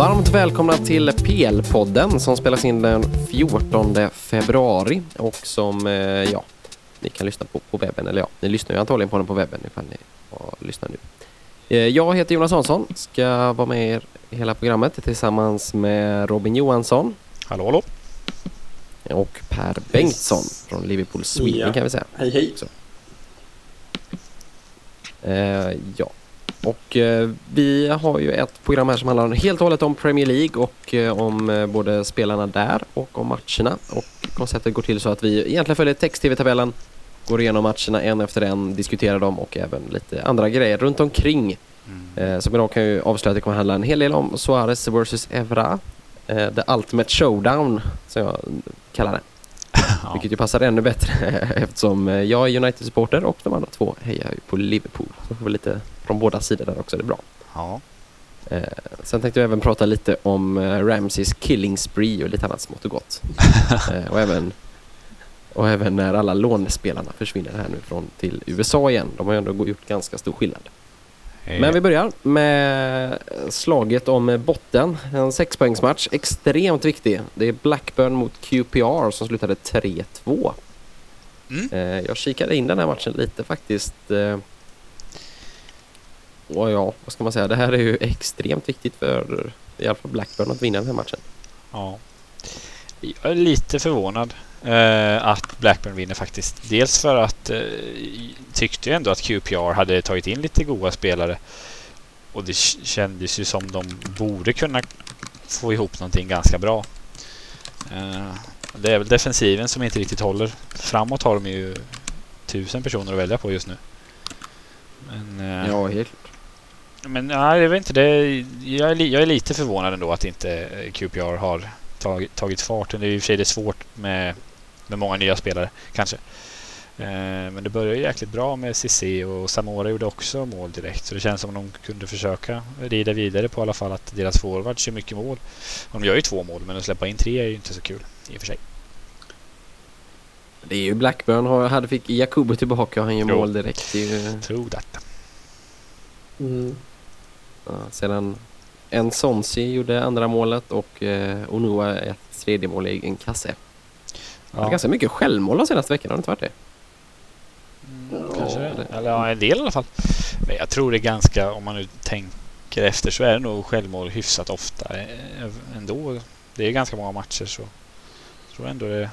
Varmt välkomna till PL-podden som spelas in den 14 februari och som, eh, ja, ni kan lyssna på på webben. Eller ja, ni lyssnar ju antagligen på den på webben ifall ni lyssnar nu. Eh, Jag heter Jonas Hansson, ska vara med er hela programmet tillsammans med Robin Johansson Hallå, hallå. och Per Bengtsson från Liverpool Sweden Ja. kan vi säga. Hej hej. Eh, ja, och eh, vi har ju ett program här som handlar helt och hållet om Premier League och eh, om eh, både spelarna där och om matcherna. Och konceptet går till så att vi egentligen följer text-tv-tabellen, går igenom matcherna en efter en, diskuterar dem och även lite andra grejer runt omkring. Mm. Eh, som idag kan ju avslöja att det kommer handla en hel del om Suarez vs Evra. Eh, the Ultimate Showdown, som jag kallar det. Ja. Vilket ju passar ännu bättre eftersom eh, jag är United-supporter och de andra två hejar ju på Liverpool. Så får vi lite från båda sidor där också, det är bra. ja. Eh, sen tänkte jag även prata lite om eh, Ramseys killing spree och lite annat smått och gott. eh, och, även, och även när alla lånespelarna försvinner här nu från till USA igen. De har ju ändå gjort ganska stor skillnad. Men vi börjar med slaget om botten. En sexpoängsmatch, extremt viktig. Det är Blackburn mot QPR som slutade 3-2. Mm. Eh, Jag kikade in den här matchen lite faktiskt. eh, Och ja, vad ska man säga? Det här är ju extremt viktigt för i alla fall Blackburn att vinna den här matchen. Ja. Jag är lite förvånad eh, att Blackburn vinner faktiskt. Dels för att eh, tyckte ju ändå att QPR hade tagit in lite goda spelare. Och det kändes ju som de borde kunna få ihop någonting ganska bra. Eh, det är väl defensiven som inte riktigt håller. Framåt har de ju tusen personer att välja på just nu. Men, Ja, helt Men nej, jag vet inte. Det, jag, är, jag är lite förvånad ändå att inte QPR har tagit, tagit fart. Det är i och för sig det är svårt med, med många nya spelare kanske. Eh, men det började ju jäkligt bra med Cissé och Samora gjorde också mål direkt. Så det känns som de kunde försöka rida vidare på i alla fall att deras forwards gör mycket mål. De gör ju två mål men att släppa in tre är ju inte så kul i och för sig. Det är ju Blackburn har, hade fick Jakubo tillbaka och han gör Jo. mål direkt. Ju, Tror detta. Mm. ja, sedan en Sonsi gjorde andra målet och eh, Onua ett tredje mål i en kasse. Det är ganska mycket självmål de senaste veckorna, har det inte varit det? Mm, kanske det. Eller ja, en del i alla fall. Men jag tror det är ganska, om man nu tänker efter så är det nog självmål hyfsat ofta eh, ändå. Det är ganska många matcher så jag tror ändå det...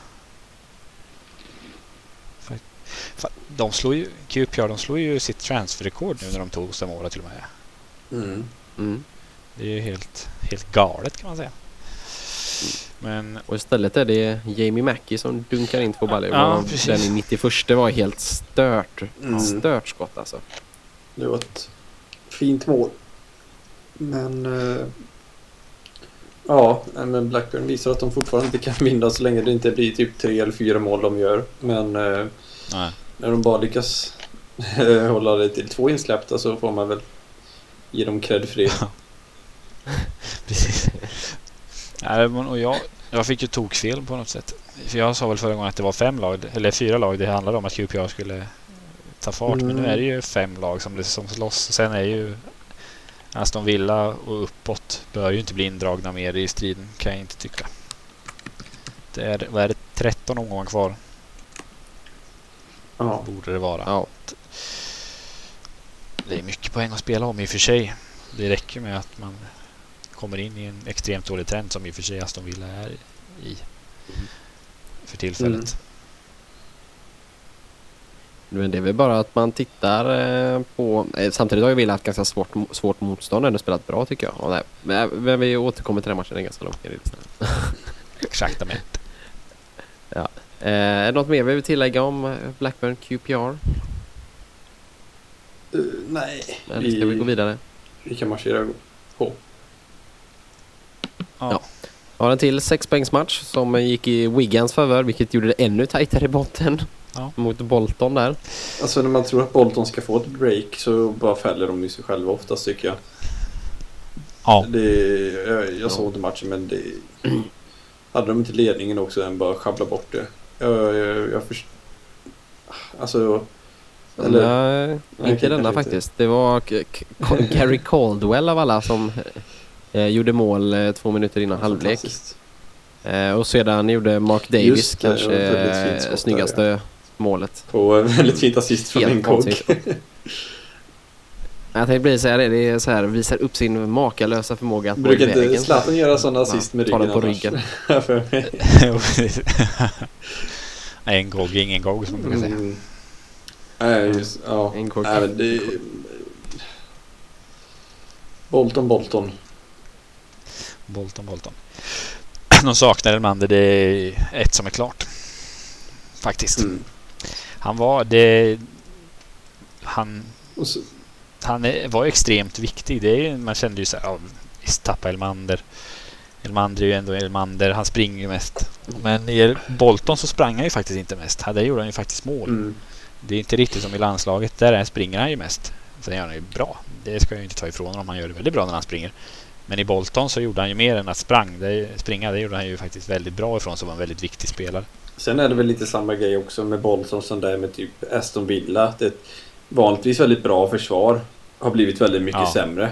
De slår ju, QPR de slår ju sitt transferrekord nu när de tog Samora till och med. Mm. Mm. Det är ju helt, helt galet kan man säga. Men Och istället är det Jamie Mackie som dunkar in två baller. Ja, den i 91 var helt stört. Mm. Stört skott alltså. Det var ett fint mål. Men... eh, ja, men Blackburn visar att de fortfarande inte kan vinna så länge det inte blir typ tre eller fyra mål de gör. Men eh, nej. när de bara lyckas eh, hålla det till två insläppta så får man väl ge dem cred för det. Precis. Nej, och jag, jag fick ju tokfel på något sätt. För jag sa väl förra gången att det var fem lag, eller fyra lag det handlade om att QPR skulle ta fart. Men nu Mm. är det ju fem lag som, det, som slåss. Sen är ju Aston Villa och uppåt bör ju inte bli indragna mer i striden kan jag inte tycka. Det är, vad är det, 13 omgångar kvar Ja. borde det vara. Ja. Det är mycket poäng att spela om i och för sig. Det räcker med att man kommer in i en extremt dålig trend som i och för sig Aston Villa är i för tillfället. Mm. Men det är väl bara att man tittar eh, på... Eh, samtidigt har ju Villa haft ganska svårt, svårt motstånd och ändå spelat bra tycker jag. Nej, men, vi återkommer till den matchen, det är ganska långt ner. Exaktamente. Eh, är det något mer vi vill tillägga om eh, Blackburn QPR? Eh, nej, Eller ska vi gå vidare? vi kan marschera på. Ja. Har en till sexpoängsmatch som gick i Wiggans favör vilket gjorde det ännu tajtare i botten. Ja. Mot Bolton där. Alltså när man tror att Bolton ska få ett break så bara fäller de ju sig själva oftast tycker jag. Ja. Det, jag, jag såg inte matchen men det... Hade de inte ledningen också än bara sjabbla bort det. Jag, jag, jag först... Alltså... Eller, Nej, Nej, inte denna kanske inte. faktiskt. Det var Gary Caldwell av alla som Eh, gjorde mål eh, två minuter innan halvlek. Eh, och sedan gjorde Mark Davis Just kanske det eh, skott där, snyggaste målet. På en väldigt fint assist från en vansinnigt. Jag tänkte precis säga det, det är så här, visar upp sin makalösa förmåga att gå i Brukar inte vägen. Zlatan göra sådana assist med ryggen på ryggen. För mig. en gogg, ingen gogg som man brukar säga. Mm. Nej, just, ja. En. Nej, men det... Bolton, Bolton. Bolton, Bolton. De saknar Elmander, det är ett som är klart. Faktiskt. Mm. Han var det... Han, så, han var extremt viktig. Det är, man kände ju så här, ja, visst tappa Elmander. Elmander är ju ändå Elmander, han springer ju mest. Men i Bolton så sprang han ju faktiskt inte mest. Där gjorde han ju faktiskt mål. mm. Det är inte riktigt som i landslaget. Där springer han ju mest. Sen gör han ju bra. Det ska jag ju inte ta ifrån honom. Han gör det väldigt bra när han springer. Men i Bolton så gjorde han ju mer än att sprang. Det, springa. Det gjorde han ju faktiskt väldigt bra ifrån som var en väldigt viktig spelare. Sen är det väl lite samma grej också med Bolton som det är med typ Aston Villa. Att ett vanligtvis väldigt bra försvar har blivit väldigt mycket Ja. sämre.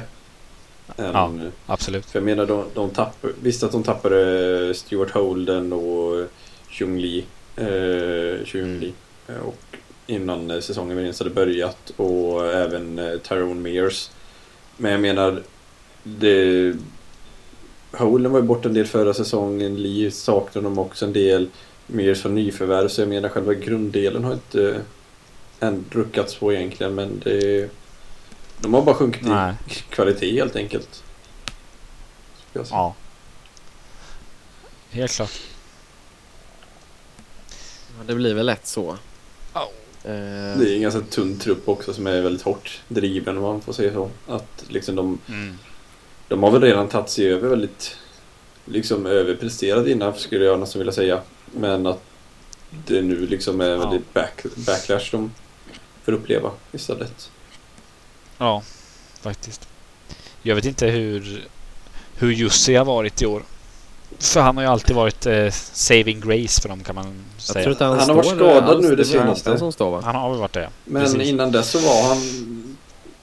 Än, Ja. Absolut. För jag menar, de, de tappar, visst att de tappade Stuart Holden och Chung Lee. Eh, Chung Lee. Eh, Och innan säsongen ens hade börjat och även eh, Tyrone Mears. Men jag menar, det... Holden var ju borta en del förra säsongen, Lee saknade de också en del. Mears var nyförvärv, så jag menar själva grunddelen har inte än ruckats på egentligen, men det... De har bara sjunkit Nej. i kvalitet helt enkelt. Ska jag säga. Ja. Helt klart. Ja, det blir väl lätt så. Eh, Det är en ganska tunn trupp också som är väldigt hårt driven om man får säga så. Att liksom de, Mm. De har väl redan tagit sig över väldigt liksom överpresterat innan skulle jag nästan vilja säga. Men att det nu liksom är Ja. väldigt back, backlash de får uppleva istället. Ja, faktiskt. Jag vet inte hur, hur Jussi har varit i år. För han har ju alltid varit eh, saving grace för dem kan man jag säga. han, Han har varit skadad alls. nu det senaste. Anton som står va? Han har väl varit det. Men Precis. innan dess så var han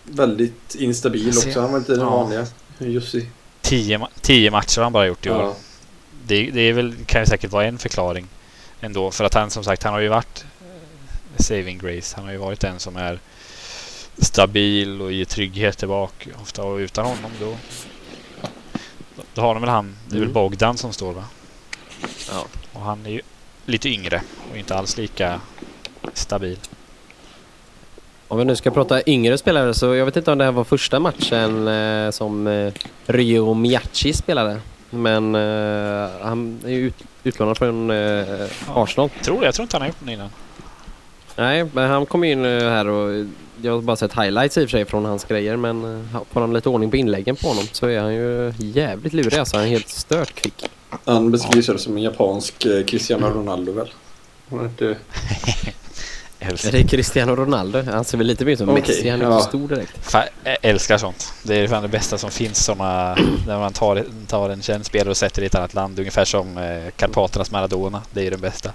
väldigt instabil också. Han var inte den Ja. vanliga Jussi. Tio, tio matcher har han bara gjort i år. Ja. Det, det är väl, kan ju säkert vara en förklaring ändå. För att han som sagt, han har ju varit eh, saving grace. Han har ju varit den som är stabil och ger trygghet tillbaka. Ofta och utan honom då, då har de väl han. Det är väl Mm. Bogdan som står va? Ja. Och han är ju lite yngre och inte alls lika stabil. Om vi nu ska prata yngre spelare så jag vet inte om det här var första matchen eh, som eh, Ryo Miyachi spelade. Men eh, han är ju ut, utlånad från eh, Arsenal. Tror det. Jag tror inte han har gjort den innan. Nej, men han kom in eh, här och jag har bara sett highlights i och för sig från hans grejer men eh, får han lite ordning på inläggen på honom så är han ju jävligt lurig alltså. Han är helt stört kvick. Han beskrivs väl som en japansk eh, Cristiano Ronaldo väl? Han är inte... Älskar, Det är Cristiano Ronaldo. Han ser väl lite mer ut som Okej, Messi. Han är ja. stor direkt. Fan, jag älskar sånt. Det är fan det bästa som finns. Såna, när man tar, tar en känd spelare och sätter i ett annat land. Ungefär som eh, Karpaternas Maradona. Det är det bästa.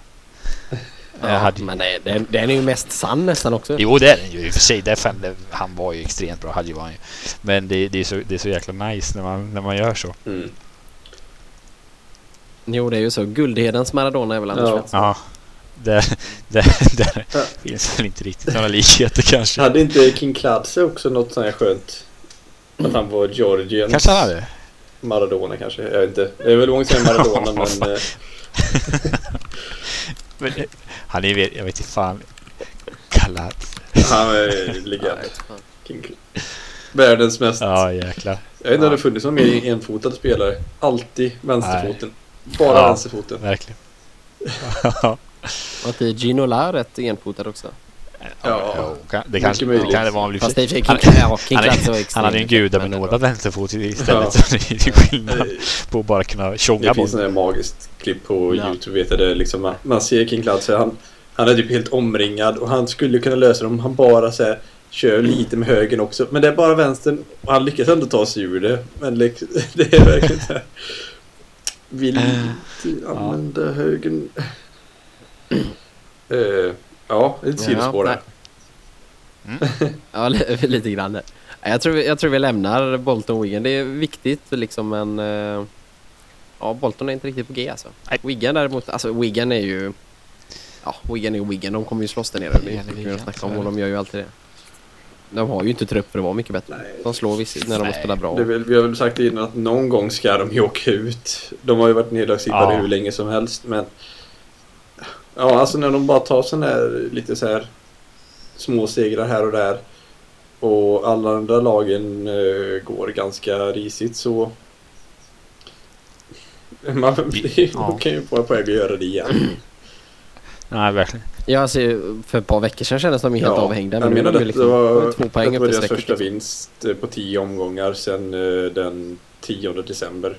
Jag hade, Men det, det, den är ju mest sann nästan också. Jo det är den ju i och för sig. Det är fan, det, han var ju extremt bra. Hade ju han ju. Men det, det, är så, det är så jäkla nice när man, när man gör så. Mm. Jo, det är ju så. Guldhedens Maradona är väl Anders Ja. Svensson? Ja. Där, där, där Ja. finns väl inte riktigt några likheter kanske. Hade inte King Kladze också något sånt här skönt? Att han var Georgiens Kanske han hade. Maradona kanske? Jag vet inte. Det är väl som säger Maradona men... eh, Men, eh, han är jag vet inte fan. Kallad. Han är legend. King. Världens mest... Ja jäklar. Jag vet inte om det funnits någon mer enfotad spelare. Alltid vänsterfoten. Bara Ja. vänsterfoten. Verkligen. Och att det är Gino La rätt enfotad också. Ja. Kan- det Mycket kanske möjligt. kan det vara. Fast i och Han- ja, hade ju en men gudabenådad vänsterfot istället. Ja. Så det är skillnad Eh, på att bara kunna tjonga Det på. finns ett magiskt klipp på Ja. Youtube vet jag det liksom. Man, man ser King Kladze. Han, han är typ helt omringad och han skulle kunna lösa det om han bara så här, kör lite med högen också. Men det är bara vänstern och han lyckas ändå ta sig ur det. Men liksom, det är verkligen så här. Vill inte använda högen. Eh, ja, ett sidospår där. nej. Ja, li- lite grann. Jag tror, jag tror vi lämnar Bolton Wigan. Det är viktigt liksom men... eh, Ja, Bolton är inte riktigt på G alltså. Nej. Wigan däremot, alltså Wigan är ju... Ja, Wigan är ju Wigan. De kommer ju slåss där nere. Det Wigan, att snacka om och de gör ju alltid det. De har ju inte trupp för att vara mycket bättre. Nej. De slår visst när de Nej, spelar bra. Det är väl, vi har väl sagt innan att någon gång ska de ju åka ut. De har ju varit nedlagstippade Ja. hur länge som helst men... Ja, alltså när de bara tar sådana här lite så här små segrar här och där och alla andra lagen eh, går ganska risigt så... Man, Ja. man kan ju vara på väg att göra det igen. Nej, verkligen. Ja, alltså, för ett par veckor sedan kändes de ju helt Ja, avhängda. jag Men nu menar de det liksom var, två poäng det var deras första liksom. vinst eh, på tio omgångar sen eh, den 10 december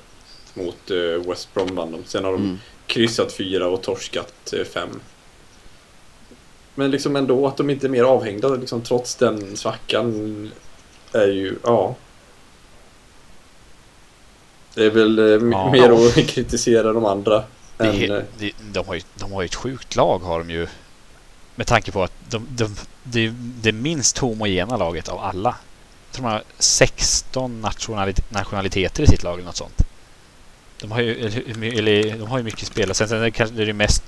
mot eh, West Brom vann de. Sen har de Mm. Kryssat fyra och torskat eh, fem. Men liksom ändå att de inte är mer avhängda liksom, trots den svackan är ju, ja. Det är väl eh, Ja. mer att kritisera de andra. Det än, eh, det, de, har ju, de har ju ett sjukt lag har de ju. Med tanke på att de, de, det är det minst homogena laget av alla. Jag tror de har 16 nationalit, nationaliteter i sitt lag eller något sånt. De har ju, eller, de har ju mycket spelare. Sen, sen är det är mest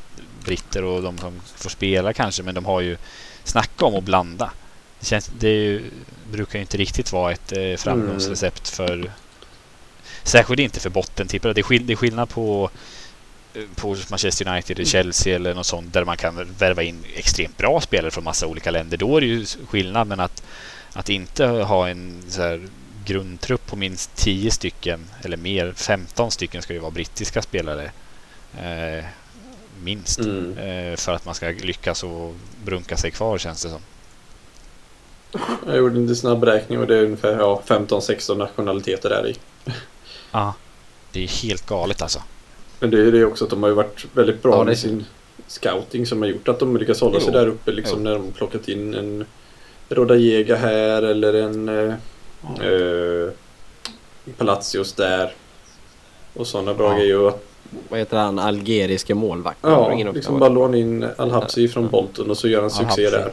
britter och de som får spela kanske. Men de har ju snacka om att blanda. Det, känns, det ju, brukar ju inte riktigt vara ett eh, framgångsrecept för... Särskilt inte för bottentippare. Det är, skill, det är skillnad på eh, på Manchester United eller Chelsea eller något sånt där man kan värva in extremt bra spelare från massa olika länder. Då är det ju skillnad men att, att inte ha en så här grundtrupp på minst 10 stycken eller mer, 15 stycken ska ju vara brittiska spelare. Eh, minst. mm. Eh, för att man ska lyckas och brunka sig kvar känns det som. Jag gjorde en snabb räkning och det är ungefär ja, 15-16 nationaliteter där i. Ja. Det är helt galet alltså. Men det är det också att de har ju varit väldigt bra Ja, med sin scouting som har gjort att de lyckas hålla sig Jo. där uppe liksom Jo. när de har plockat in en Rodajega här eller en eh, Palacios där. Och sådana bra Ja. grejer. Att, Vad heter han? Algeriska målvakten? Ja, liksom bara låna in Al-Habsi från. Bolton och så gör han succé där.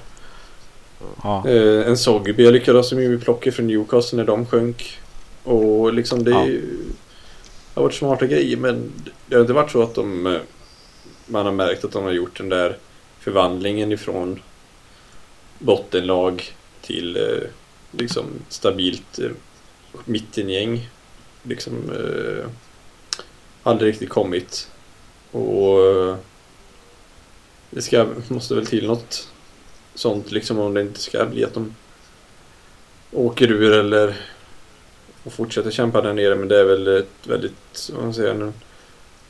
Ja. Eh, en Sogby lyckades de ju plocka från Newcastle när de sjönk. Och liksom det, Ja. det har varit smarta grejer men det har inte varit så att de eh, man har märkt att de har gjort den där förvandlingen ifrån bottenlag till liksom stabilt eh, mittengäng. Liksom eh, aldrig riktigt kommit. Och eh, det ska, måste väl till något sånt liksom om det inte ska bli att de åker ur eller och fortsätter kämpa där nere men det är väl ett väldigt, vad man säger, en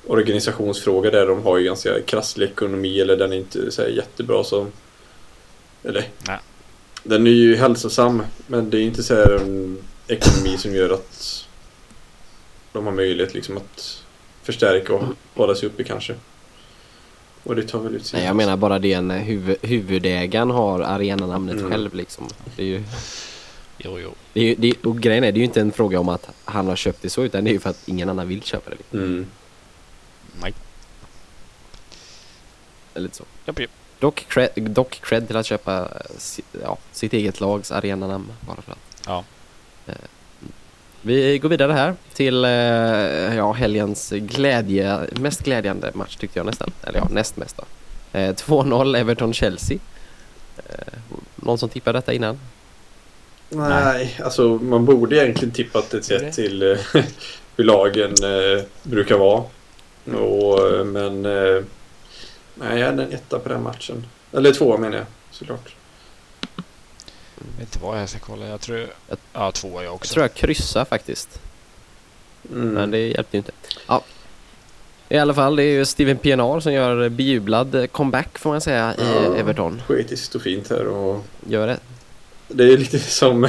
organisationsfråga där de har ju ganska krasslig ekonomi eller den är inte så här jättebra som eller Nej den är ju hälsosam men det är inte så här en ekonomi som gör att de har möjlighet liksom att förstärka och hålla sig uppe kanske. Och det tar väl ut sin Nej, jag menar bara det en huvud, huvudägaren har arenanamnet Mm. själv liksom. Det är ju, Jo, jo. det är det och grejen är, det är ju inte en fråga om att han har köpt det så utan det är ju för att ingen annan vill köpa det. Mm. Nej. Eller så. Japp, japp. Dock cred, dock cred till att köpa eh, ja, sitt eget lags arenanamn bara för att. Ja. Eh, Vi går vidare här till eh, ja, helgens glädje, mest glädjande match tyckte jag nästan. Eller ja, näst mest då. Eh, 2-0 Everton-Chelsea. Någon som tippade detta innan? Nej, alltså man borde egentligen tippat ett Gjorde sätt till hur lagen eh, brukar vara. Och, eh, men eh, nej, jag hade en etta på den matchen. Eller två menar jag såklart. Jag vet inte vad jag ska kolla. Jag tror... Ja, två jag Jag också. tror jag kryssar faktiskt. Mm. Men det hjälpte ju inte. Ja. I alla fall, det är ju Steven Pienaar som gör bejublad comeback får man säga i Ja. Everton. Poetiskt och fint här och Gör det. det är lite som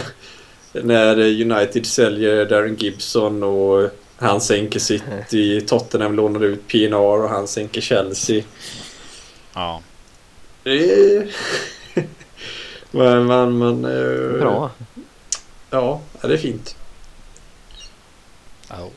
när United säljer Darren Gibson och han sänker City, Tottenham lånar ut PNR och han sänker Chelsea. Ja. Men man, man, eh, Bra. Ja, det är fint. Ja.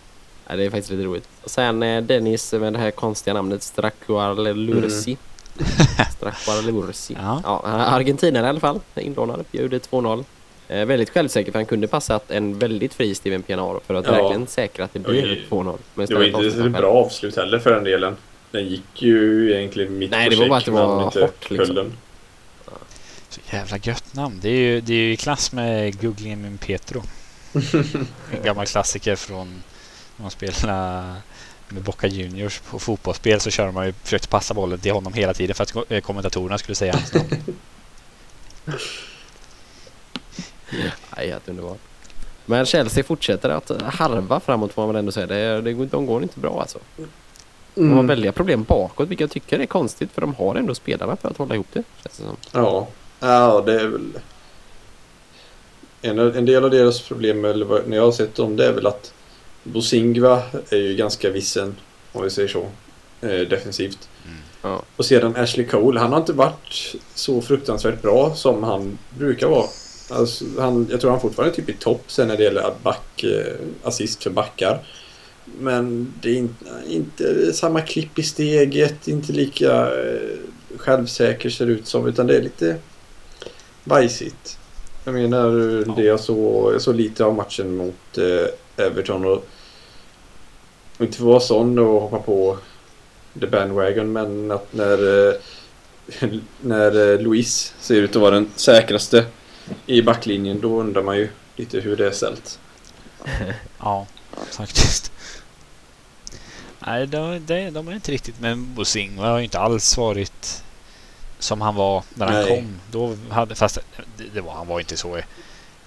Ja, det är faktiskt lite roligt. Och sen eh, Dennis med det här konstiga namnet Stracuar Lursi. Stracuar Lursi. Ja. Ja, argentinare i alla fall. Inlånad. Gjorde 2-0. Eh, väldigt självsäker för han kunde passat en väldigt fri Steven Pianaro för att Ja. verkligen säkra att det blir Oj. 2-0. Men Det var inte han bra avslut heller för den delen. Den gick ju egentligen mitt Nej, på det var bara att check, det var inte hårt, liksom. den. Så jävla gött namn. Det är ju, det är ju i klass med Guglielmin Petro. En gammal klassiker från när man spelade med Boca Juniors på fotbollsspel så kör man ju, försökte passa bollen till honom hela tiden för att eh, kommentatorerna skulle säga hans namn. Nej, helt underbart. Men Chelsea fortsätter att harva framåt får man väl ändå säga. Det, det, de går inte bra alltså. De har Mm. väldiga problem bakåt vilket jag tycker är konstigt för de har ändå spelarna för att hålla ihop det. Känns det som. Ja, ja det är väl... En, en del av deras problem, eller vad, när jag har sett dem, det är väl att Bosingva är ju ganska vissen, om vi säger så, eh, defensivt. Ja. Och sedan Ashley Cole, han har inte varit så fruktansvärt bra som han brukar vara. Alltså, han, jag tror han fortfarande är typ i topp sen när det gäller back, eh, assist för backar. Men det är inte, inte samma klipp i steget, inte lika eh, självsäker ser ut som, utan det är lite bajsigt. Jag menar, Ja. det jag såg jag såg lite av matchen mot eh, Everton och, och inte för att vara sån och hoppa på the bandwagon, men att när, eh, när eh, Luis ser ut att vara den säkraste i backlinjen, då undrar man ju lite hur det är ställt. Ja, faktiskt. Nej, de, de, de är inte riktigt... Men Bosingva har ju inte alls varit som han var när han Nej. kom. Då hade, fast det, det var, han var inte så...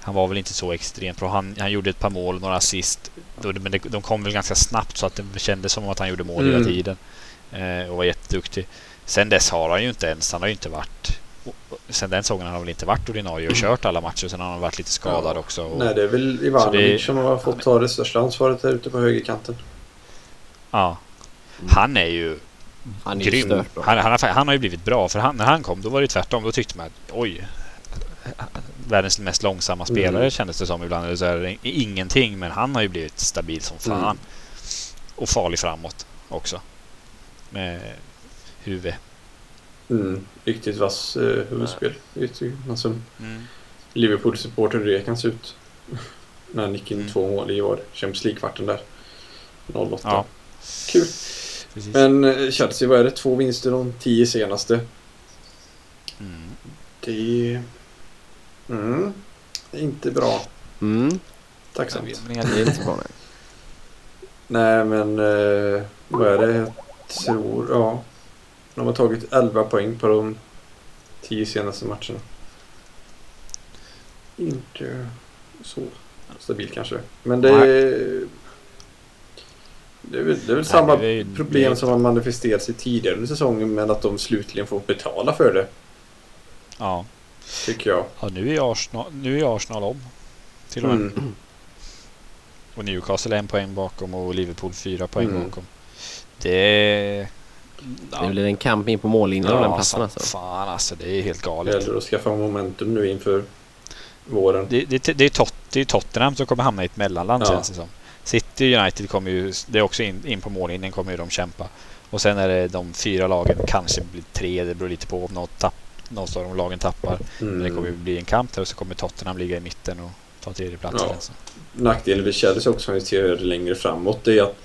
Han var väl inte så extremt bra. Han, han gjorde ett par mål, några assist. Men det, de kom väl ganska snabbt så att det kändes som att han gjorde mål hela Mm. tiden. Eh, och var jätteduktig. Sen dess har han ju inte ens... Han har ju inte varit... Sen den säsongen har han väl inte varit ordinarie och kört alla matcher. Sen har han varit lite skadad Ja. också. Och, Nej, det är väl Ivanovic det- som har fått ta det största ansvaret här ute på högerkanten. Ja. Han är ju Han är grym. stört. Han, han, har, han har ju blivit bra. För han, när han kom då var det tvärtom. Då tyckte man att oj. Världens mest långsamma spelare Mm. kändes det som ibland. Eller så är det ingenting. Men han har ju blivit stabil som fan. Mm. Och farlig framåt också. Med huvud. Mm, riktigt vass eh, huvudspel. Som Mm. Liverpool-supporter hur det kan se ut. När han gick in Mm. två mål i år. Champions League-kvarten där. 08. Ja. Kul. Precis. Men eh, Chelsea, vad är det? Två vinster de tio senaste. Mm. Det... Mm. det är inte bra. Mm, Tacksamt. Jag vet det är inte så bra nej. Nej, men eh, vad är det? Jag tror... Ja. De har tagit 11 poäng på de tio senaste matcherna. Inte så stabil kanske. Men det är... Det är väl, det är väl samma det är problem det- som har manifesterats i tidigare under säsongen men att de slutligen får betala för det. Ja. Tycker jag. ja nu, är Arsenal, nu är Arsenal om. Till och med. Mm. Och Newcastle en poäng bakom och Liverpool fyra poäng Mm. bakom. Det är... Det blir en kamp in på mållinjen om den platsen som alltså. fan alltså. Det är helt Det galet. gäller att skaffa momentum nu inför våren. Det, det, det, är Tot, det är Tottenham som kommer hamna i ett mellanland Ja. känns det som. City United kommer ju, det är också in, in på mållinjen kommer ju de kämpa. Och sen är det de fyra lagen, kanske blir tre, det beror lite på om något, tapp, något av de lagen tappar. Men det kommer ju bli en kamp där och så kommer Tottenham ligga i mitten och ta tredjeplatsen. Ja. Alltså. Nackdelen med Chelsea också om vi ser längre framåt det är att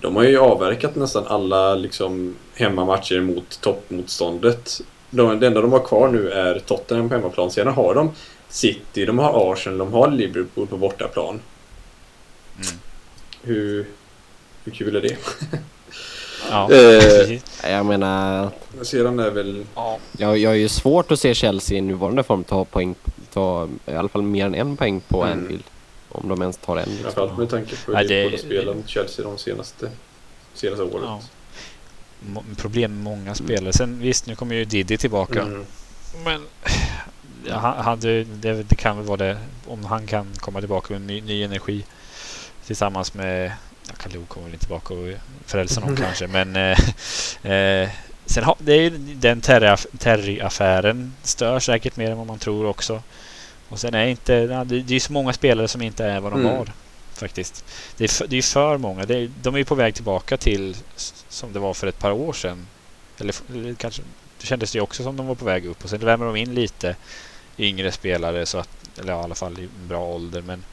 de har ju avverkat nästan alla liksom, hemmamatcher mot toppmotståndet. De, det enda de har kvar nu är Tottenham på hemmaplan. Sedan har de City, de har Arsenal, de har Liverpool på bortaplan. Mm. Hur, hur kul är det? Ja, Eh. Jag menar, Sedan är väl... ja. jag, jag är ju svårt att se Chelsea i nuvarande form ta poäng, ta i alla fall mer än en poäng på Mm. Anfield. Om de ens tar en. Liksom. Framförallt med tanke på hur Nej, det- har spelat mot Chelsea de senaste, senaste året. Ja. Problem med många spelare. Sen visst, nu kommer ju Diddy tillbaka. Mm. Men ja, han- hade, det, det kan väl vara det. Om han kan komma tillbaka med ny, ny energi tillsammans med Ja, Kalou kommer väl inte tillbaka och frälsa någon kanske. Men eh, eh, sen har, det är ju den Terry- Terry-affären stör säkert mer än vad man tror också. Och sen är inte... Ja, det, det är så många spelare som inte är vad de Mm. var. Faktiskt. Det är för, det är för många. Det är, de är ju på väg tillbaka till som det var för ett par år sedan. Eller, eller kanske... Det kändes ju också som de var på väg upp och sen värmer de in lite. yngre spelare så att, eller i alla fall i bra ålder. Men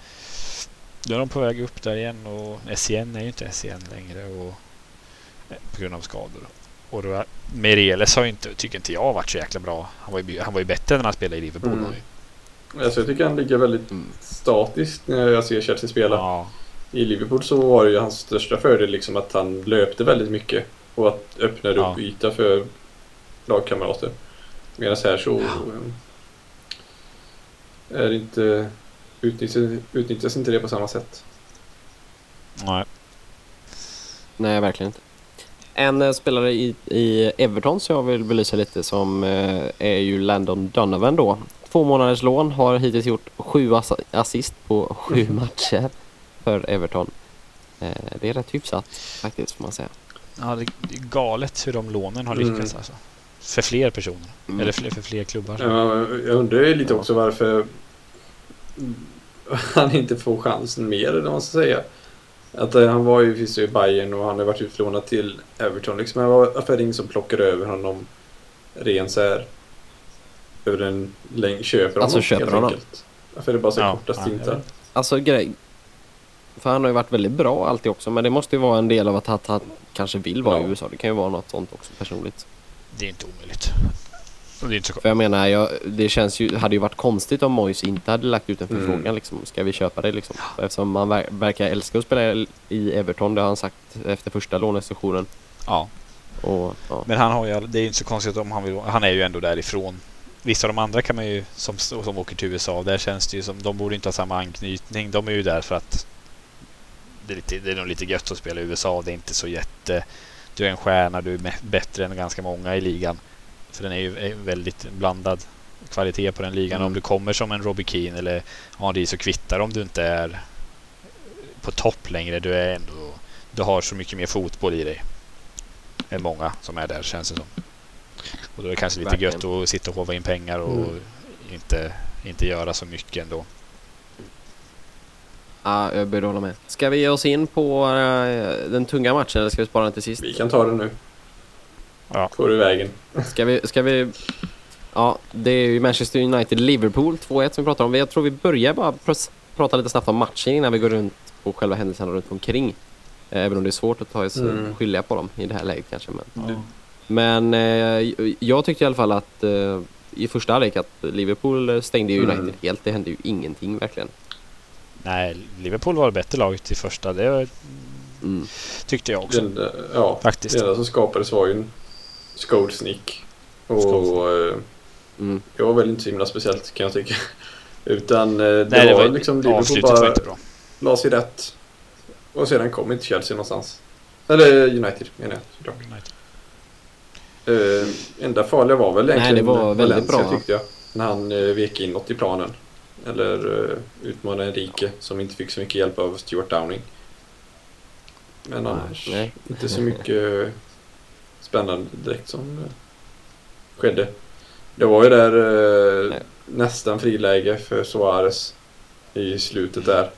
nu är de på väg upp där igen och SCN är ju inte SCN längre och, eh, på grund av skador. Och då, Mereles har ju inte, tycker inte jag, varit så jäkla bra. Han var ju, han var ju bättre när han spelade i Liverpool. Mm. Alltså, jag tycker han ligger väldigt Mm. statiskt när jag ser Chelsea spela. Ja, I Liverpool så var det ju hans största fördel liksom att han löpte väldigt mycket och att öppnade upp Ja. yta för lagkamrater. Medan här så eh, är det inte utnyttjas, utnyttjas inte det på samma sätt. nej. Nej, verkligen inte. En eh, spelare i, i Everton som jag vill belysa lite som eh, är ju Landon Donovan då. Två månaders lån, har hittills gjort sju ass assist på sju matcher för Everton. Eh, det är rätt hyfsat faktiskt får man säga. Ja, det är galet hur de lånen har Mm. lyckats alltså. För fler personer. Mm. Eller för, för fler klubbar. Ja, Jag undrar ju lite också varför han inte får chansen mer eller vad man ska säga. Att eh, han var ju visst i Bayern och han har varit utlånad till Everton liksom. Men varför är det ingen som plockar över honom ren så här över en längd, köper honom Alltså, köper honom. enkelt. Varför är det bara så Ja, korta ja, stintar? Alltså grej. För han har ju varit väldigt bra alltid också men det måste ju vara en del av att han, han kanske vill vara Ja. i USA. Det kan ju vara något sånt också personligt. Det är inte omöjligt. Det är inte så För jag menar, jag, det känns ju, hade ju varit konstigt om Moise inte hade lagt ut en Mm. förfrågan liksom. Ska vi köpa det liksom? Eftersom man ver verkar älska att spela i Everton, det har han sagt efter första lånesessionen. Ja, Och, ja. men han har ju, det är inte så konstigt om han vill Han är ju ändå därifrån. Vissa av de andra kan man ju, som, som åker till USA, där känns det ju som de borde inte ha samma anknytning. De är ju där för att det är, lite, det är nog lite gött att spela i USA. Det är inte så jätte... Du är en stjärna, du är bättre än ganska många i ligan. För den är ju väldigt blandad kvalitet på den ligan. Mm. Om du kommer som en Robbie Keane eller Henri så kvittar om du inte är på topp längre. Du är ändå... Du har så mycket mer fotboll i dig. Än många som är där känns det som. Och då är det kanske lite Verkligen. gött att sitta och håva in pengar och Mm. inte, inte göra så mycket ändå. ja, jag börjar hålla med. Ska vi ge oss in på eh, den tunga matchen eller ska vi spara den till sist? Vi kan ta det nu. Ja. Får du vägen. Ska vi, ska vi... Ja, det är ju Manchester United-Liverpool 2-1 som vi pratar om. Jag tror vi börjar bara pr- prata lite snabbt om matchen innan vi går runt på själva händelserna runt omkring. Eh, Även om det är svårt att ta oss Mm. skyldiga på dem i det här läget kanske. Men, Du- men eh, jag tyckte i alla fall att eh, i första halvlek att Liverpool stängde ju United Mm. helt. Det hände ju ingenting verkligen. Nej, Liverpool var det bättre laget i första. Det var- Mm. tyckte jag också. enda, ja, Faktiskt. det enda som skapades var ju en Skolsnick. Och Skolsnick. eh, Mm. det var väl inte så himla speciellt kan jag tycka. Utan eh, det, Nej, det var, var liksom Liverpool bara inte bra. la sig rätt. Och sedan kom inte Chelsea någonstans. Eller United menar jag såklart. Eh, enda farliga var väl Nej, egentligen det var väldigt Valencia bra. tyckte jag. När han eh, vek inåt i planen. Eller eh, utmanade Enrique som inte fick så mycket hjälp av Stuart Downing. Men annars Nej. inte så mycket spännande direkt som eh, skedde. Det var ju där eh, nästan friläge för Suarez i slutet där.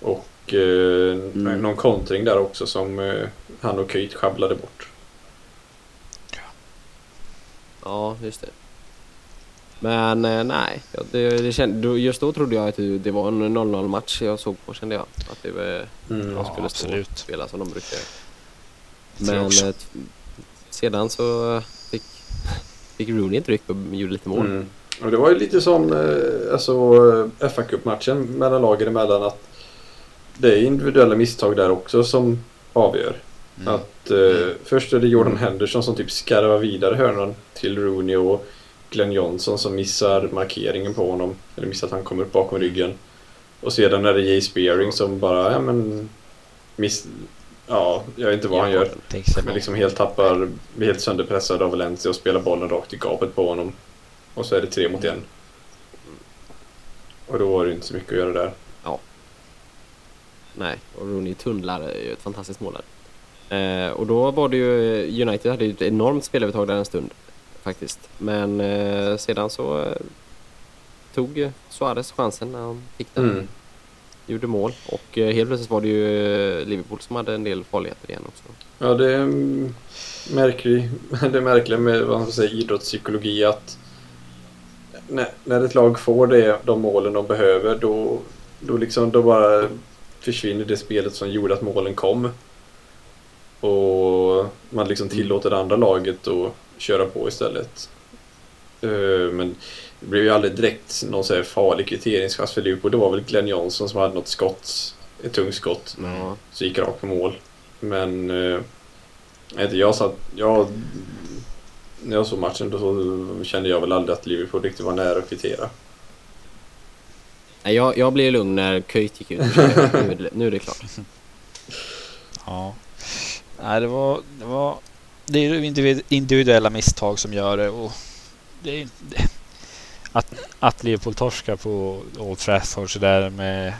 Och eh, Mm. någon kontring där också som eh, han och Keith sjabblade bort. Ja, just det. Men eh, nej, ja, det, det känd, just då trodde jag att det, var en 0-0 match jag såg på kände jag. Att det var, Mm. de Ja, skulle och absolut. spela som de brukar. Men sedan så fick, fick Rooney ett ryck och gjorde lite mål. Mm. Och det var ju lite som eh, alltså, fa Cup-matchen mellan lagen emellan att det är individuella misstag där också som avgör. Mm. Att eh, först är det Jordan Henderson som typ skarvar vidare hörnan till Rooney och Glenn Johnson som missar markeringen på honom. Eller missar att han kommer upp bakom ryggen. Och sedan är det Jay Spearing som bara, ja men... Miss, ja, jag vet inte vad han gör. Men liksom helt tappar, blir helt sönderpressad av Valencia och spelar bollen rakt i gapet på honom. Och så är det tre mot en. Och då var det inte så mycket att göra där. Nej, och Rooney tunnlar är ju ett fantastiskt mål där. Eh, och då var det ju, United hade ju ett enormt spelövertag där en stund faktiskt. Men eh, sedan så eh, tog eh, Suarez chansen när han fick den. Mm. Gjorde mål och eh, helt plötsligt var det ju eh, Liverpool som hade en del farligheter igen också. Ja, det är mm, märklig, det är märkligt med vad man ska säga, idrottspsykologi att när, när ett lag får det, de målen de behöver då, då, liksom, då bara försvinner det spelet som gjorde att målen kom. Och man liksom tillåter det andra laget att köra på istället. Eh, men det blev ju aldrig direkt någon så här farlig kvitteringschans för Liverpool. Det var väl Glenn Johnson som hade något skott, ett tungt skott, Ja. så gick rakt på mål. Men eh, jag vet inte, jag satt, jag, när jag såg matchen då så kände jag väl aldrig att Liverpool riktigt var nära att kvittera. Nej, jag, jag blev lugn när Köjt gick ut. Nu är det, nu är det klart. Ja. Nej, det var... Det, var, det är individuella misstag som gör det och det är inte... Att, att Liverpool torskar på Old Trafford sådär med...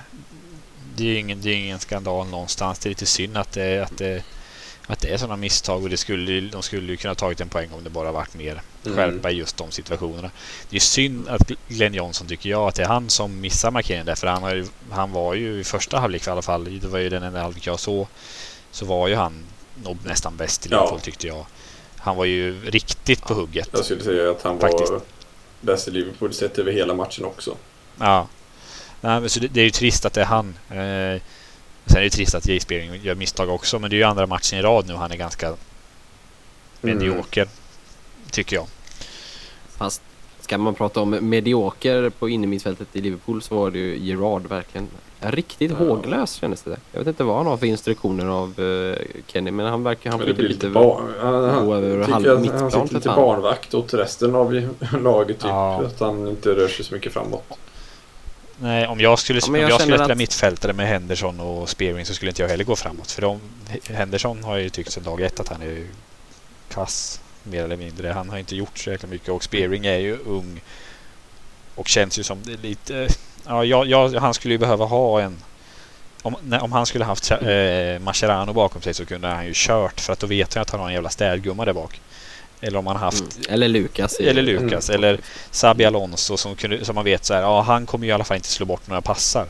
Det är ju ingen, det är ingen skandal någonstans. Det är lite synd att det, att det, att det är sådana misstag och det skulle, de skulle ju kunna tagit en poäng om det bara varit mer Mm. skärpa i just de situationerna. Det är synd att Glenn Johnson tycker jag att det är han som missar markeringen där för han, har ju, han var ju i första halvlek i alla fall, det var ju den enda halvlek jag såg, så var ju han nog nästan bäst i Ja. Liverpool tyckte jag. Han var ju riktigt på hugget. Jag skulle säga att han Faktiskt. Bäst i Liverpool sett över hela matchen också. Ja. Nej, men så det, det är ju trist att det är han. Eh, sen är det ju trist att Jay Spearing gör misstag också, men det är ju andra matchen i rad nu han är ganska Mm. medioker. Tycker jag. Fast ska man prata om medioker på innermittfältet i Liverpool så var det ju Gerard verkligen riktigt Ja. håglös kändes det. Jag vet inte vad han har för instruktioner av uh, Kenny men han verkar han lite... lite bar- han, han, över halv att han mittplan sitter för lite fan. barnvakt åt resten av laget typ. Ja. Att han inte rör sig så mycket framåt. Nej, om jag skulle, Ja, om jag jag skulle spela att- mittfältare med Henderson och Spearing så skulle inte jag heller gå framåt. För de, Henderson har ju tyckt sedan dag ett att han är kass, mer eller mindre. Han har inte gjort så jäkla mycket och Spearing är ju ung och känns ju som det är lite... Ja, jag, jag, han skulle ju behöva ha en... Om, när, om han skulle haft eh, Mascherano bakom sig så kunde han ju kört för att då vet han att han har en jävla städgumma där bak. Eller om han haft Mm. Eller Lukas. eller Lukas Mm. eller Sabi Alonso som, kunde, som man vet så här, ja han kommer ju i alla fall inte slå bort några passar.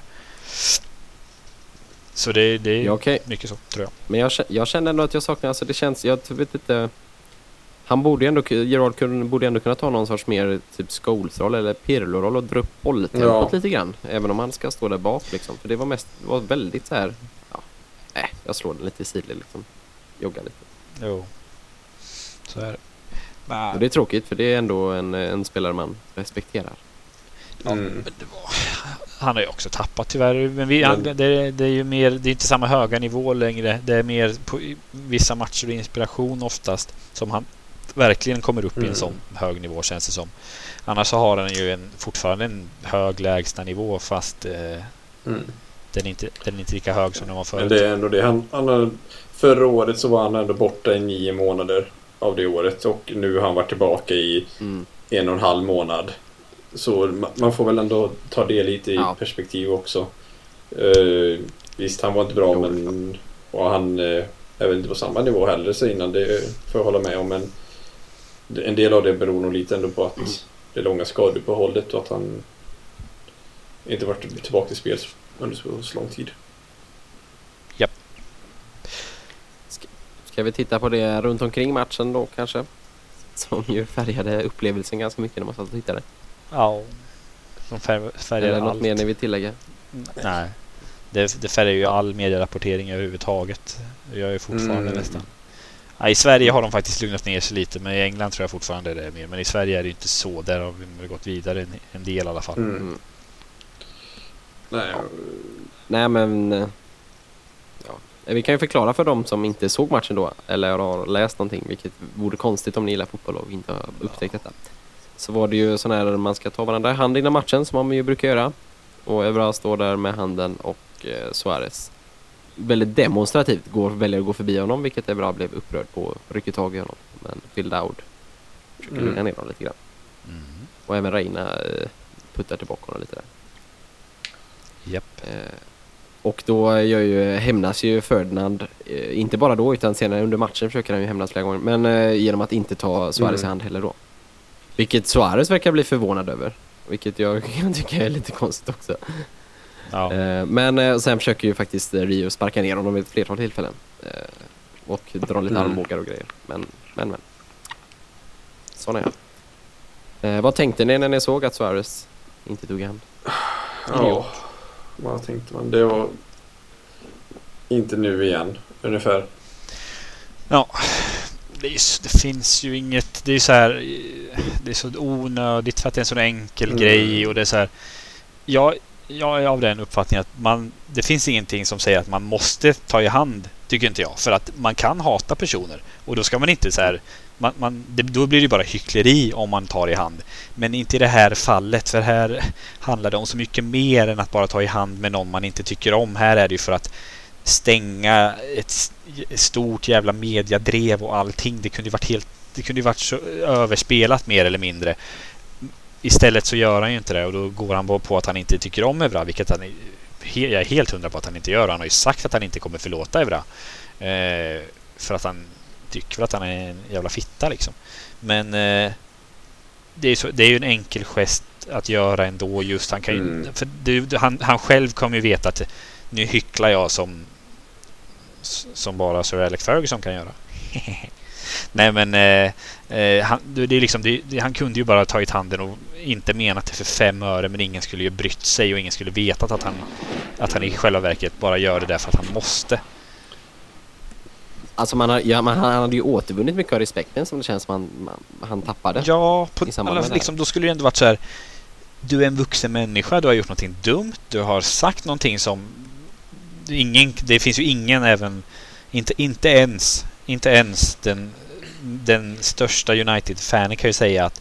Så det, det är Ja, okej. mycket så tror jag. Men jag, jag känner ändå att jag saknar, alltså det känns, jag vet inte. Han borde ändå, Gerard kunde, borde ändå kunna ta någon sorts mer typ Scholes-roll eller Pirlo-roll och dra upp bolltempot Ja. lite grann. Även om han ska stå där bak liksom. För det var mest, var väldigt så här, ja, äh, jag slår den lite i sidled liksom. Jogga lite. Jo. Så är det. Och det är tråkigt för det är ändå en, en spelare man respekterar. Ja, Mm. men det var, han har ju också tappat tyvärr. Men vi, han, det, det är ju mer, det är inte samma höga nivå längre. Det är mer på vissa matcher och inspiration oftast som han verkligen kommer upp i en Mm. sån hög nivå känns det som. Annars så har han ju en, fortfarande en hög lägsta nivå fast eh, Mm. den, är inte, den är inte lika hög som den var Men förut. det är ändå det. Han, han har, förra året så var han ändå borta i nio månader av det året och nu har han varit tillbaka i Mm. en och en halv månad. Så ma- man får väl ändå ta det lite i Ja. perspektiv också. Uh, visst, han var inte bra Jo, men och han eh, är väl inte på samma nivå heller så innan det får jag hålla med om. Men en del av det beror nog lite ändå på att det långa skadeuppehållet och att han inte varit tillbaka till spel under så, så lång tid. Ska vi titta på det runt omkring matchen då kanske? Som ju färgade upplevelsen ganska mycket när man satt och tittade. Ja. De fär, färgar Eller något allt. mer ni vill tillägga? Nej. Det, det färgar ju all medierapportering överhuvudtaget. Gör ju fortfarande Mm. nästan. Ja, I Sverige har de faktiskt lugnat ner sig lite men i England tror jag fortfarande det är mer. Men i Sverige är det inte så. Där har vi gått vidare en, del i alla fall. Mm. Mm. Nej, Nej men... eh, Ja. Vi kan ju förklara för dem som inte såg matchen då, eller har läst någonting, vilket vore konstigt om ni gillar fotboll och inte har upptäckt detta. Så var det ju sån här man ska ta varandra i hand innan matchen, som man ju brukar göra. Och Evra står där med handen och eh, Suarez väldigt demonstrativt går, väljer att gå förbi honom, vilket Evra blev upprörd på, rycker tag i honom. Men Phil Dowd försöker Mm. lugna ner honom lite grann. Mm. Och även Reina eh, puttar tillbaka honom lite där. Japp. Eh, och då gör ju, hämnas ju Ferdinand, eh, inte bara då utan senare under matchen försöker han ju hämnas flera gånger, men genom att inte ta Suarez i Mm. hand heller då. Vilket Suarez verkar bli förvånad över. Vilket jag kan tycka är lite konstigt också. Ja. Eh, men eh, sen försöker ju faktiskt eh, Rio sparka ner honom vid ett flertal tillfällen. Och dra lite Mm. armbågar och grejer. Men, men, men. Sån är. Eh, vad tänkte ni när ni såg att Suarez inte tog hand? Ja, vad tänkte man? Det var inte nu igen, ungefär. Ja, det, är, s- det finns ju inget... Det är så här... Det är så onödigt för att det är en sån enkel Mm. grej och det är så här... Jag, jag är av den uppfattningen att man... Det finns ingenting som säger att man måste ta i hand, tycker inte jag. För att man kan hata personer. Och då ska man inte så här... Man, man, det, då blir det bara hyckleri om man tar i hand. Men inte i det här fallet, för här handlar det om så mycket mer än att bara ta i hand med någon man inte tycker om. Här är det ju för att stänga ett stort jävla mediadrev och allting. Det kunde ju varit helt... Det kunde ju varit så överspelat mer eller mindre. Istället så gör han ju inte det och då går han på att han inte tycker om Evra, vilket han jag är helt hundra på att han inte gör. Han har ju sagt att han inte kommer förlåta Evra. Eh, för att han tycker väl att han är en jävla fitta liksom. Men eh, det, är så, det är ju en enkel gest att göra ändå just. Han kan ju, Mm. för det, han, han själv kommer ju veta att nu hycklar jag som som bara Sir Alex Ferguson kan göra. Nej men eh, eh, han, det är liksom, det, han kunde ju bara tagit handen och inte menat det för fem öre men ingen skulle ju brytt sig och ingen skulle vetat att han, att han i själva verket bara gör det där för att han måste. Alltså man har, ja, man, han hade ju återvunnit mycket av respekten som det känns som han, man, han tappade. Ja, på, alla, liksom, då skulle det ändå varit så här. Du är en vuxen människa, du har gjort någonting dumt, du har sagt någonting som ingen, det finns ju ingen även, inte, inte ens, inte ens den, den största United-fanen kan ju säga att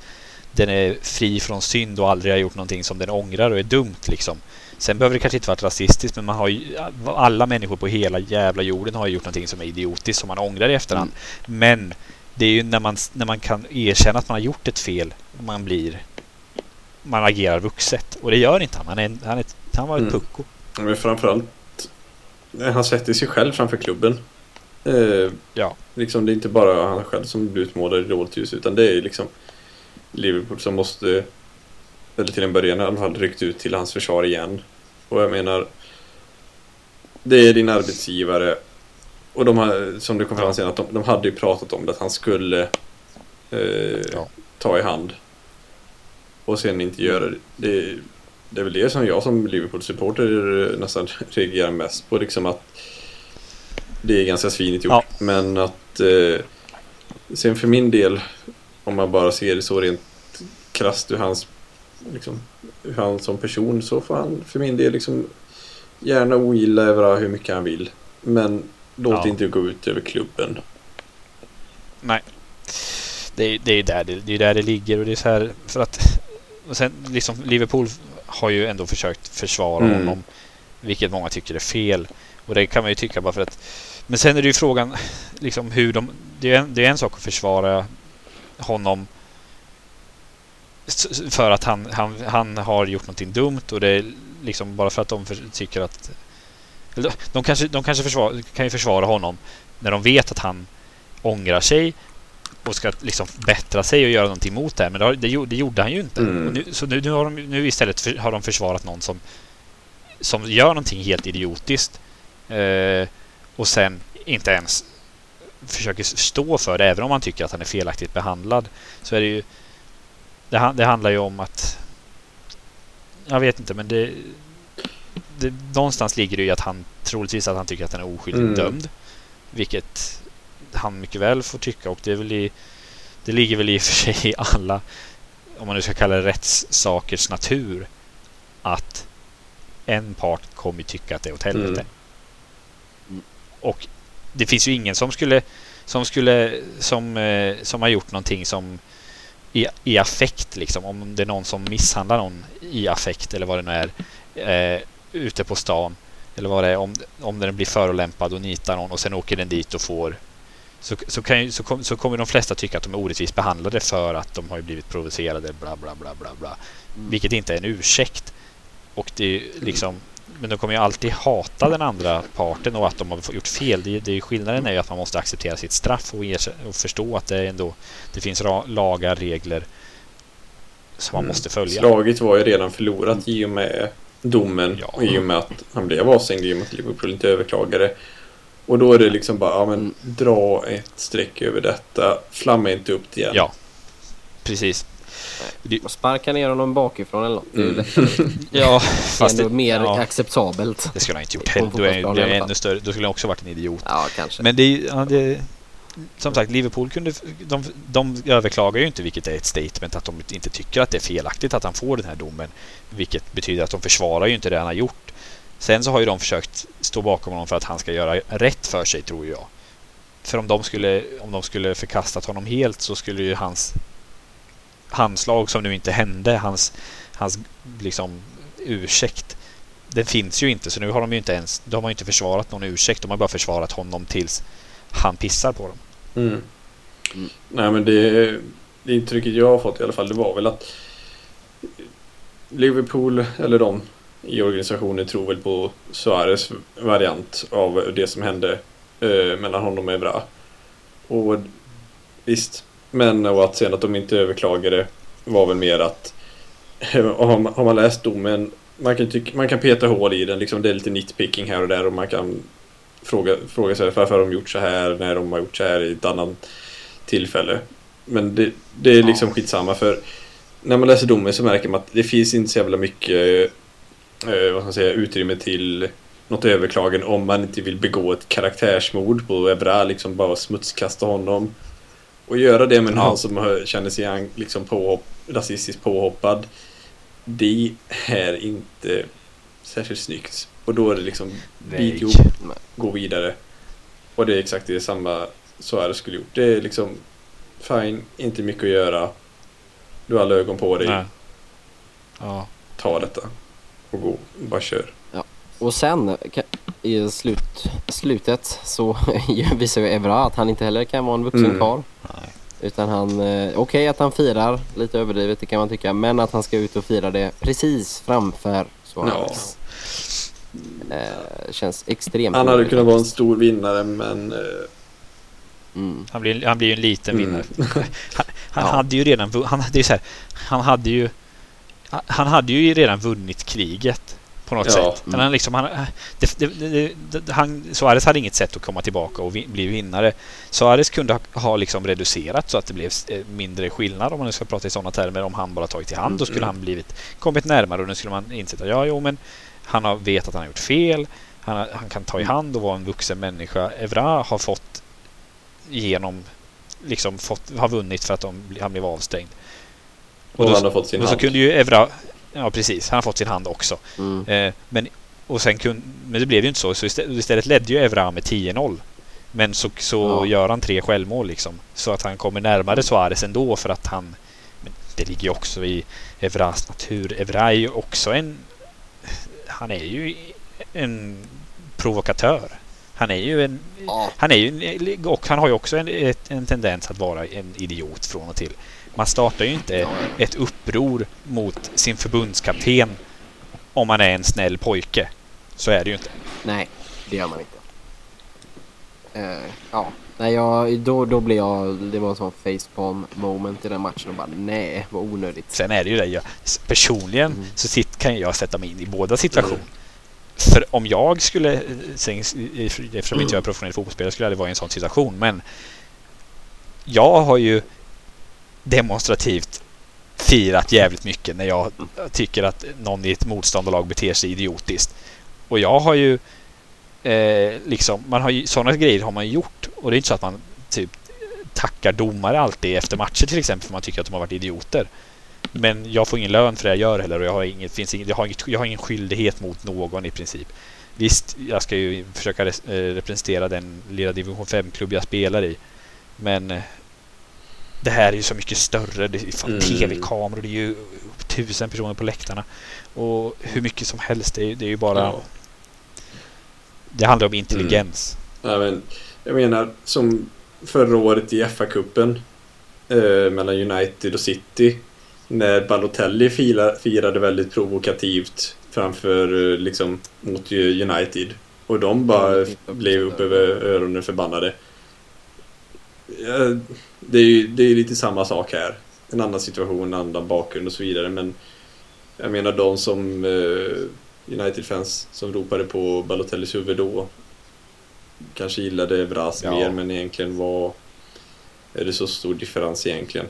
den är fri från synd och aldrig har gjort någonting som den ångrar och är dumt liksom. Sen behöver det kanske inte varit rasistiskt men man har ju, alla människor på hela jävla jorden har ju gjort någonting som är idiotiskt som man ångrar i efterhand. Men det är ju när man, när man kan erkänna att man har gjort ett fel man blir man agerar vuxet och det gör inte han. Han, är, han, är, ett- han var ett Mm. pucko. Men framförallt, han sätter sig själv framför klubben. Eh, Ja. liksom, det är inte bara han själv som blir utmålad i dåligt ljus utan det är liksom Liverpool som måste, eller till en början i alla fall, ryckt ut till hans försvar igen. Och jag menar, det är din arbetsgivare och de har, som det kom fram sen, att de, de hade ju pratat om det, att han skulle eh, Ja. ta i hand. Och sen inte göra det. det. Det är väl det som jag som Liverpool-supporter eh, nästan reagerar mest på. Liksom att det är ganska svinigt gjort. Ja. Men att eh, sen för min del, om man bara ser det så rent krasst ur hans, liksom, ur han som person så får han för min del liksom gärna ogilla Evra hur mycket han vill. Men låt Ja. inte gå ut över klubben. Nej. Det är, det är där det, det är där det ligger och det är så här för att och sen liksom Liverpool har ju ändå försökt försvara Mm. honom. Vilket många tycker är fel. Och det kan man ju tycka bara för att Men sen är det ju frågan liksom hur de Det är en, det är en sak att försvara honom för att han, han, han har gjort någonting dumt och det är liksom bara för att de för, tycker att eller de, kanske, de kanske försvara, kan ju försvara honom när de vet att han ångrar sig och ska liksom bättra sig och göra någonting mot det här. Men det, det, gjorde- det gjorde han ju inte. Mm. Nu, så nu, nu, har de, nu istället för, har de försvarat någon som, som gör någonting helt idiotiskt eh, och sen inte ens försöker stå för det, även om man tycker att han är felaktigt behandlad. Så är det ju... Det, det handlar ju om att... Jag vet inte, men det... det någonstans ligger det ju att han troligtvis att han tycker att han är oskyldigt Mm. dömd. Vilket han mycket väl får tycka och det är väl i... Det ligger väl i och för sig i alla, om man nu ska kalla det rättssakers natur, att en part kommer tycka att det är åt helvete. Mm. Och det finns ju ingen som skulle som skulle som, eh, som har gjort någonting som i, i affekt liksom. Om det är någon som misshandlar någon i affekt eller vad det nu är eh, ute på stan eller vad det är om, om den blir förolämpad och nitar någon och sen åker den dit och får så, så, kan så, kom, så kommer de flesta tycka att de är orättvist behandlade för att de har blivit provocerade bla bla bla bla bla. Mm. Vilket inte är en ursäkt. Och det är liksom men de kommer ju alltid hata den andra parten och att de har gjort fel. Det, det skillnaden är ju att man måste acceptera sitt straff och, och förstå att det ändå det finns lagar, regler som man Mm. måste följa. Slaget var ju redan förlorat i och med domen Ja. och i och med att han blev avstängd i och med att Liverpool inte överklagade. Och då är det liksom bara, ja men dra ett streck över detta, flamma inte upp det igen. Ja, precis. Det, Och sparka ner honom bakifrån eller något. Är Mm. ja, Det är fast ändå det, mer ja, acceptabelt. det skulle han inte gjort heller. Då, är, i är ännu större, då skulle han också varit en idiot. Ja, kanske. Men det är ja, det, som sagt, Liverpool kunde, de, de överklagar ju inte, vilket är ett statement att de inte tycker att det är felaktigt att han får den här domen. Vilket betyder att de försvarar ju inte det han har gjort. Sen så har ju de försökt stå bakom honom för att han ska göra rätt för sig, tror jag. För om de skulle, om de skulle förkastat honom helt så skulle ju hans handslag som nu inte hände, hans, hans liksom ursäkt, den finns ju inte. Så nu har de ju inte ens, de har inte försvarat någon ursäkt. De har bara försvarat honom tills han pissar på dem. Mm. Mm. Nej men det, det intrycket jag har fått i alla fall det var väl att Liverpool eller de i organisationen tror väl på Suarez variant av det som hände eh, mellan honom och Evra. Och visst, men och att sen att de inte överklagade var väl mer att har man, läst domen man kan, tycka, man kan peta hål i den, liksom, det är lite nitpicking här och där och man kan fråga, fråga sig varför har de gjort så här när de har gjort så här i ett annat tillfälle. Men det, det är liksom Ja. skitsamma för när man läser domen så märker man att det finns inte så jävla mycket eh, vad ska man säga, utrymme till något överklagan om man inte vill begå ett karaktärsmord på Evra, liksom bara smutskasta honom. Och göra det med Ja. någon som har- känner sig liksom påhopp, rasistiskt påhoppad. Det är inte särskilt snyggt. Och då är det liksom bit ihop, gå vidare. Och det är exakt det samma Suarez skulle gjort. Det är liksom fine, inte mycket att göra. Du har alla ögon på dig, Nej. Ja. ta detta. Och gå, bara kör. Och sen i slut, slutet så visar ju Evra att han inte heller kan vara en vuxen Mm. karl. Utan han, eh, okej att han firar, lite överdrivet det kan man tycka, men att han ska ut och fira det precis framför Suarez. Eh, känns extremt Han hade kunnat vara en stor vinnare men... eh, Mm. Han blir, han blir ju en liten Mm. vinnare. Han, han Ja. hade ju redan han hade ju så här, han hade ju han hade ju redan vunnit kriget på något Ja. sätt. Mm. Men han liksom, han, det, det, det, det, han, Suarez hade inget sätt att komma tillbaka och vi, bli vinnare. Suarez kunde ha, ha liksom reducerat så att det blev eh, mindre skillnad om man nu ska prata i sådana termer. Om han bara tagit i hand då skulle Mm. han blivit kommit närmare och nu skulle man insett att ja, jo, men han har vet att han har gjort fel. Han, han kan ta i hand och vara en vuxen människa. Evra har fått igenom liksom fått, har vunnit för att de, han blev avstängd. och då- han har fått sin Och så hand. kunde ju Evra... Ja, precis. Han har fått sin hand också. Mm. Eh, men, och sen kun, men det blev ju inte så. så istället, istället ledde ju Evra med 10-0. Men så, så Ja. gör han tre självmål liksom. Så att han kommer närmare Suarez ändå för att han... Men det ligger ju också i Evras natur. Evra är ju också en... Han är ju en provokatör. Han är ju en... Ja. Han är ju, och han har ju också en, en tendens att vara en idiot från och till. Man startar ju inte ett uppror mot sin förbundskapten om man är en snäll pojke. Så är det ju inte. Nej, det gör man inte. Eh, ja, nej jag, då, då blev jag, det var en sån facepalm moment i den matchen och bara nej, vad onödigt. Sen är det ju det, jag, personligen Mm. så sitt, kan jag sätta mig in i båda situationer. För om jag skulle, eh, eftersom inte jag är professionell fotbollsspelare skulle jag aldrig vara i en sån situation, men jag har ju demonstrativt firat jävligt mycket när jag tycker att någon i ett motståndarlag beter sig idiotiskt. Och jag har ju eh, liksom, man har ju, sådana grejer har man ju gjort. Och det är inte så att man typ tackar domare alltid efter matcher till exempel för man tycker att de har varit idioter. Men jag får ingen lön för det jag gör heller och jag har, inget, finns inget, jag har, inget, jag har ingen skyldighet mot någon i princip. Visst, jag ska ju försöka eh, representera den lilla division 5-klubb jag spelar i. Men eh, det här är ju så mycket större. Det är Mm. tv-kameror, det är ju tusen personer på läktarna. Och hur mycket som helst, det är, det är ju bara... Ja. Det handlar om intelligens. Ja, men, jag menar, som förra året i FA-cupen eh, mellan United och City. När Balotelli fira, firade väldigt provokativt framför, eh, liksom, mot United. Och de bara blev upp över öronen förbannade. Det är ju det är lite samma sak här. En annan situation, en annan bakgrund och så vidare. Men jag menar de som eh, United-fans som ropade på Balotellis huvud då kanske gillade Vras Ja. mer men egentligen var är det så stor differens egentligen?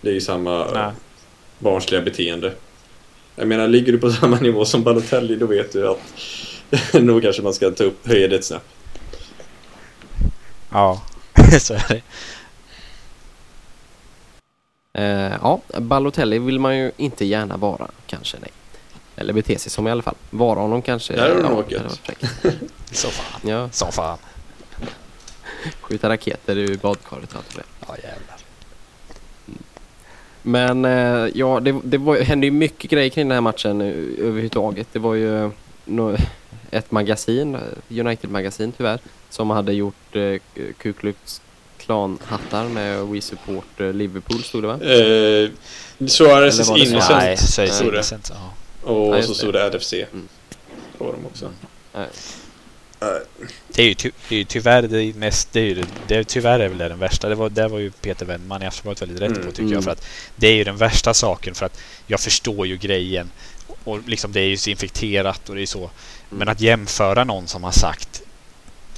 Det är ju samma Nej. barnsliga beteende. Jag menar, ligger du på samma nivå som Balotelli då vet du att nog kanske man ska ta upp, höja det ett snäpp. Ja, så är det. Eh, ja, Balotelli vill man ju inte gärna vara, kanske nej. Eller bete sig som i alla fall. Vara honom kanske. Nog det hade fräckt. Så fan. Ja, Som fan. skjuta raketer ur badkaret och allt det. Ja, jävlar. Men eh, ja, det, det var, hände ju mycket grejer kring den här matchen eh, överhuvudtaget. Det var ju nå- ett magasin, United-magasin tyvärr, som hade gjort eh, Ku Klux Klan-hattar med We Support eh, Liverpool stod det va? Eh, Suarez is innocent. Nej, så är det stod det. innocent. Ja. Och Ja, så stod det RFC Mm. dem också. Nej. Det är ju, ty, det är ju tyvärr det mest... Det är ju, det, det, är- tyvärr är väl det den värsta. Det var, där var ju Peter Wennman i Aftonbladet väldigt rätt Mm, på tycker jag. mm. För att det är ju den värsta saken för att jag förstår ju grejen. Och liksom det är ju så infekterat och det är så. Men att jämföra någon som har sagt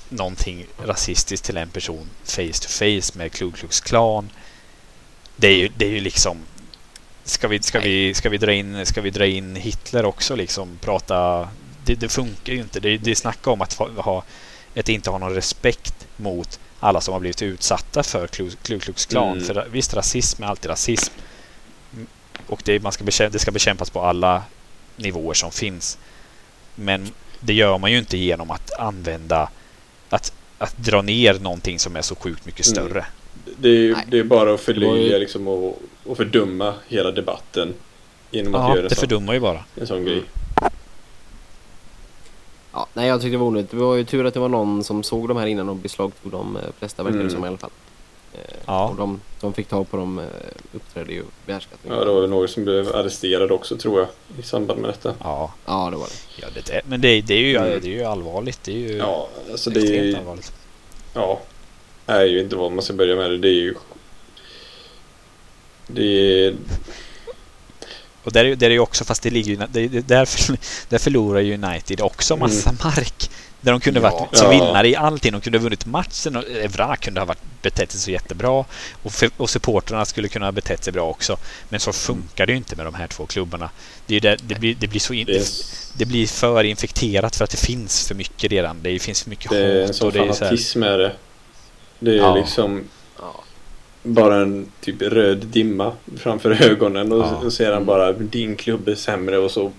någonting rasistiskt till en person face to face med Ku Klux Klan. Det är ju, det är ju liksom... Ska vi, ska, vi, ska, vi dra in, ska vi dra in Hitler också liksom? Prata... Det, det funkar ju inte. Det, det är snacka om att ha, att inte ha någon respekt mot alla som har blivit utsatta för Ku Klux Klan. Mm. För visst, rasism är alltid rasism. Och det, man ska bekämpa, det ska bekämpas på alla nivåer som finns. Men det gör man ju inte genom att använda att, att dra ner någonting som är så sjukt mycket Mm. större. Det är, det är bara att ju- liksom och, och fördumma hela debatten genom att Ja, göra det sån, fördummar ju bara. en sån grej. Ja, nej jag tyckte det var onödigt. Det var ju tur att det var någon som såg de här innan och beslagtog de eh, flesta verkar Mm. som i alla fall. Eh, Ja. Och de som fick tag på dem eh, uppträdde ju behärskat. Ja, det var några som blev arresterade också tror jag i samband med detta. Ja, Ja, det var det. ja det, det, men det, det, är ju, Mm. det är ju allvarligt. Det är ju Ja, alltså det extremt är, allvarligt. ja, är ju inte vad man ska börja med det. Det är ju det är, Och där är, där är ju också, fast det ligger ju, det, det, där, där förlorar ju United också massa mark. Där de kunde Ja. varit som Ja. vinnare i allting. De kunde ha vunnit matchen och Evra kunde ha varit, betett sig så jättebra. Och, för, och supporterna skulle kunna ha betett sig bra också. Men så funkar det ju inte med de här två klubbarna. Det, där, det, blir, det, blir så in, det det, blir för infekterat för att det finns för mycket redan. Det finns för mycket det är en sån Och det är så här, fanatism är det. Det är Ja. liksom Ja. bara en typ röd dimma framför ögonen och, Ja. och ser han bara din klubb är sämre och så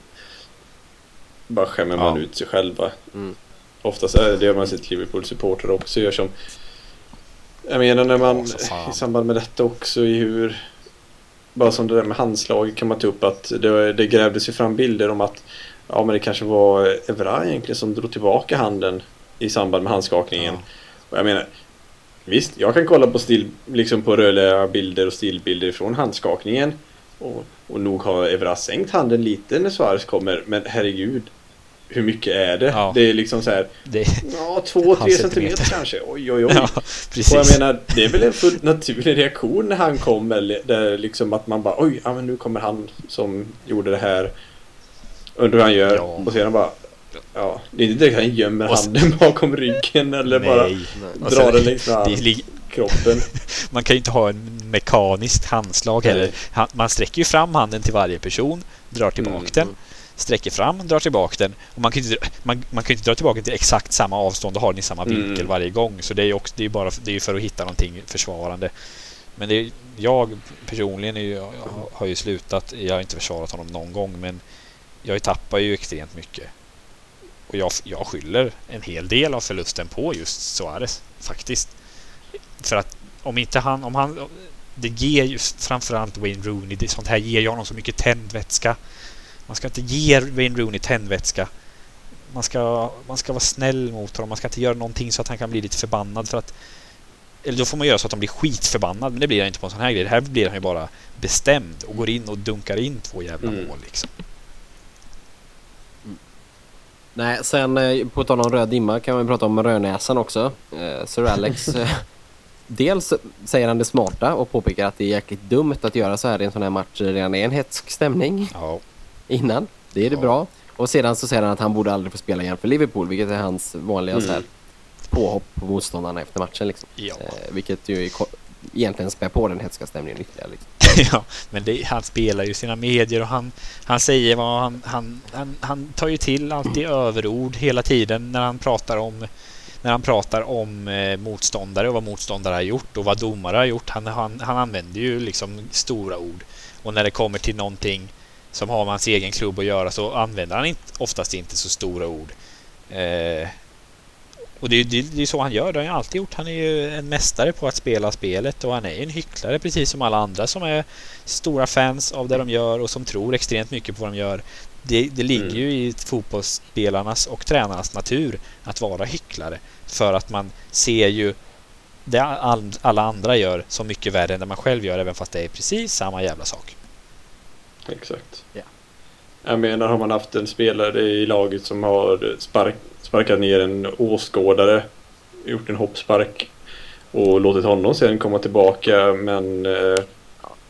bara skämmer man ut sig själva. Mm. Oftast är det har man sett Liverpool-supportrar också gör som Jag menar när man i samband med detta också i hur Bara som det där med handslag kan man ta upp att det, det grävdes ju fram bilder om att Ja men det kanske var Evra egentligen som drog tillbaka handen i samband med handskakningen. ja. Och jag menar Visst, jag kan kolla på stil, liksom på rörliga bilder och stillbilder från handskakningen. Och, och nog har Evra sänkt handen lite när Suarez kommer, men herregud. Hur mycket är det? Ja. Det är liksom så här, Det, ja, två, tre centimeter. centimeter kanske. Oj, oj, oj. ja, och precis. jag menar, det är väl en fullt naturlig reaktion när han kommer. Där liksom att man bara, oj, ja, men nu kommer han som gjorde det här. Undrar hur han gör. Ja. Och sedan bara, ja, det är inte direkt att han gömmer Och handen bakom ryggen eller bara Nej. Nej. Och drar den längs lig- kroppen. Man kan ju inte ha en mekaniskt handslag heller. Nej. Man sträcker ju fram handen till varje person, drar tillbaka Mm, den, sträcker fram, drar tillbaka den. Och man kan ju inte, man, man kan ju inte dra tillbaka den till exakt samma avstånd och ha den i samma vinkel Mm. varje gång. Så det är ju också, det är ju bara det är ju för att hitta någonting försvarande. Men det är, jag personligen är ju, jag har ju slutat, jag har inte försvarat honom någon gång men jag tappar ju extremt mycket. Och jag, jag skyller en hel del av förlusten på just Suarez faktiskt. För att om inte han, om han, det ger just framförallt Wayne Rooney, det, sånt här ger ju honom så mycket tändvätska. Man ska inte ge Wayne Rooney tändvätska. Man ska, man ska vara snäll mot honom, man ska inte göra någonting så att han kan bli lite förbannad för att eller då får man göra så att han blir skitförbannad, men det blir han inte på en sån här grej. Det här blir han ju bara bestämd och går in och dunkar in två jävla Mm. mål liksom. Nej, sen eh, på tal om röd dimma kan man prata om rödnäsan också. Eh, Sir Alex, eh, dels säger han det smarta och påpekar att det är jäkligt dumt att göra så här i en sån här match det redan är en hetsk stämning Ja, innan. Det är det Ja. bra. Och sedan så säger han att han borde aldrig få spela igen för Liverpool, vilket är hans vanliga Mm. så här, påhopp på motståndarna efter matchen. Liksom. ja. Eh, vilket ju är egentligen spär på den hetska stämningen ytterligare. Liksom. ja, men det, han spelar ju sina medier och han, han säger vad han, han, han, han tar ju till alltid överord hela tiden när han pratar om när han pratar om eh, motståndare och vad motståndare har gjort och vad domare har gjort. Han, han, han använder ju liksom stora ord. Och när det kommer till någonting som har med hans egen klubb att göra så använder han inte, oftast inte så stora ord. Eh, och det, det, det är så han gör. Det har han alltid gjort. Han är ju en mästare på att spela spelet och han är en hycklare precis som alla andra som är stora fans av det de gör och som tror extremt mycket på vad de gör. Det, det ligger mm. ju i fotbollsspelarnas och tränarnas natur att vara hycklare för att man ser ju det alla andra gör så mycket värre än det man själv gör även fast det är precis samma jävla sak. Exakt. Ja. Jag menar har man haft en spelare i laget som har spark, sparkat ner en åskådare, gjort en hoppspark och låtit honom sen komma tillbaka men... Eh,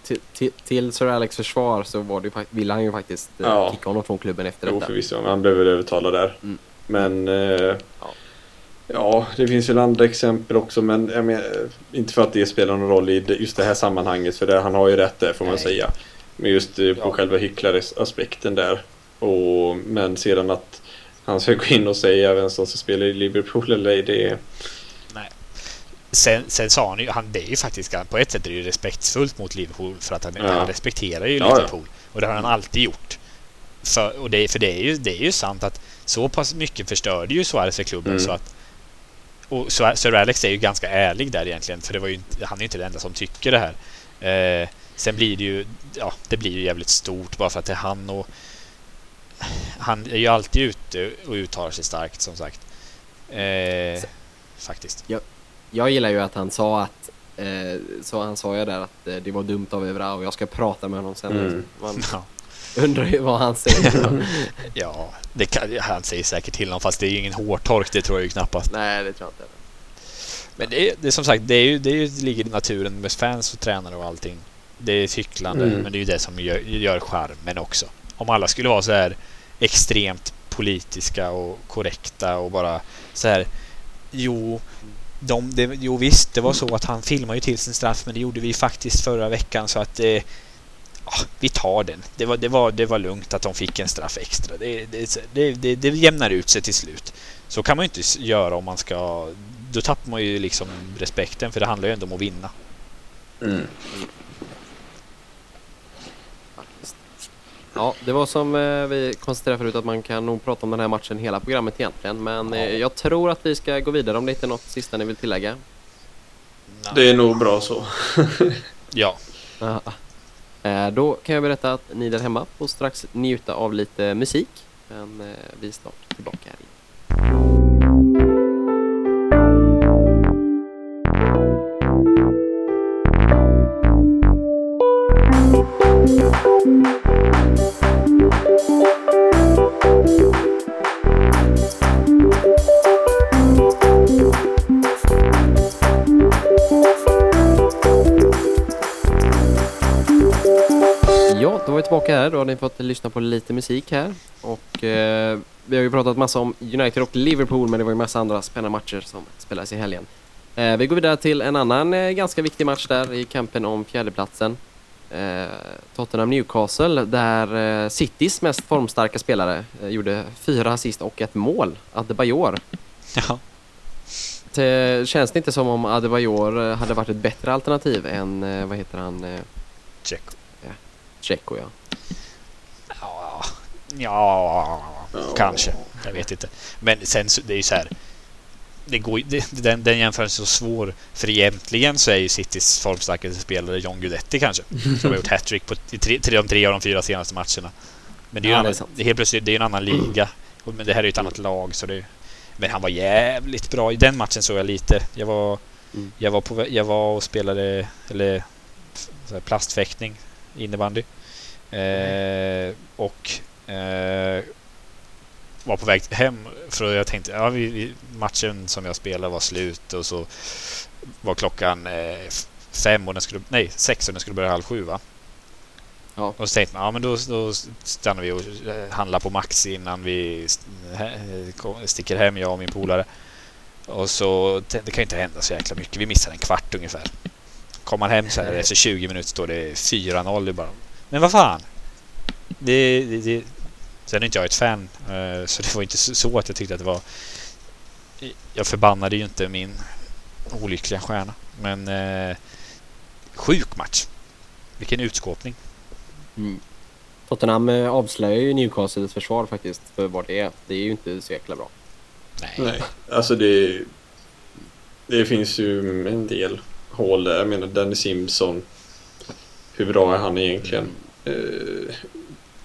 till, till, till Sir Alex försvar så var det, ville han ju faktiskt eh, ja. kicka honom från klubben efter jo, detta. Jo förvisso, han blev väl övertalad där. Mm. Men... Eh, ja. ja. det finns ju andra exempel också men jag menar, inte för att det spelar någon roll i just det här sammanhanget för det, han har ju rätt där får man Nej. säga. Men just på ja. själva hycklaraspekten där. Och, men sedan att han ska gå in och säga vem som ska spela i Liverpool eller det... Nej. Sen, sen sa han ju, han, det är ju faktiskt, på ett sätt är det ju respektfullt mot Liverpool för att han, ja. han respekterar ju ja, Liverpool. Och det har han alltid gjort. För, och det, för det, är ju, det är ju sant att så pass mycket förstörde ju Suarez för klubben mm. så att och Sir Alex är ju ganska ärlig där egentligen för det var ju, han är ju inte den enda som tycker det här. Eh, Sen blir det ju, ja, det blir ju jävligt stort bara för att det är han och han är ju alltid ute och uttalar sig starkt som sagt. Eh, faktiskt. Jag, jag gillar ju att han sa att eh, så han sa ju där att eh, det var dumt av Evra och jag ska prata med honom sen. Mm. Man ja. undrar ju vad han säger. ja, det kan, han säger säkert till honom fast det är ju ingen hårtork, det tror jag ju knappast. Nej, det tror jag inte. Men det är, det är som sagt, det, är ju, det, är ju, det ligger i naturen med fans och tränare och allting. Det är ett hycklande, mm. men det är ju det som gör, gör charmen också. Om alla skulle vara så här extremt politiska och korrekta och bara så här. Jo, de, det, jo visst, det var så att han filmade ju till sin straff, men det gjorde vi faktiskt förra veckan så att eh, ja, vi tar den. Det var, det, var, det var lugnt att de fick en straff extra. Det, det, det, det, det jämnar ut sig till slut. Så kan man ju inte göra om man ska... Då tappar man ju liksom respekten för det handlar ju ändå om att vinna. Mm. Ja, det var som eh, vi konstaterade förut att man kan nog prata om den här matchen hela programmet egentligen. Men eh, jag tror att vi ska gå vidare om det inte är något sista ni vill tillägga. Det är nog bra så. ja. Eh, då kan jag berätta att ni där hemma får strax njuta av lite musik. Men vi är snart tillbaka här igen. Ja, då är vi tillbaka här. Då har ni fått lyssna på lite musik här. Och eh, vi har ju pratat massa om United och Liverpool, men det var ju massa andra spännande matcher som spelades i helgen. Eh, vi går vidare till en annan eh, ganska viktig match där i kampen om fjärdeplatsen. Eh, Tottenham-Newcastle där eh, Citys mest formstarka spelare eh, gjorde fyra assist och ett mål, Adebayor. Ja. Det, känns det inte som om Adebayor hade varit ett bättre alternativ än, vad heter han? Dzeko. Ja. Dzeko, ja. Ja, ja, kanske. Jag vet inte. Men sen det är ju så här det går, det, den, den jämförelsen är så svår. För egentligen så är ju Citys formstarkaste spelare John Guidetti kanske. Som har gjort hattrick på tre, tre, de tre av de fyra senaste matcherna. Men det är ju ja, annan, det är helt plötsligt det är en annan liga. Men det här är ju ett annat lag. Så det, men han var jävligt bra. I den matchen såg jag lite. Jag var, mm. jag var, på, jag var och spelade eller, plastfäktning, innebandy. Eh, och eh, var på väg hem för jag tänkte ja, vi, matchen som jag spelade var slut och så var klockan eh, fem och den skulle, nej sex och den skulle börja halv sju va? Ja. Och så tänkte man, ja men då, då stannar vi och eh, handlar på Max innan vi sticker hem, jag och min polare. Och så, det kan ju inte hända så jäkla mycket. Vi missar en kvart ungefär. kom han hem så här efter 20 minuter står det 4-0. Det bara, men vad fan? Det, det, det, sen är inte jag ett fan eh, så det var inte så att jag tyckte att det var... Jag förbannade ju inte min olyckliga stjärna. Men eh, sjuk match. Vilken utskåpning. Mm. Tottenham eh, avslöjar ju Newcastles försvar faktiskt för vad det är. Det är ju inte så jäkla bra. Nej. Nej, alltså det... Det finns ju en del hål där. Jag menar Danny Simpson. Hur bra är han egentligen? Eh,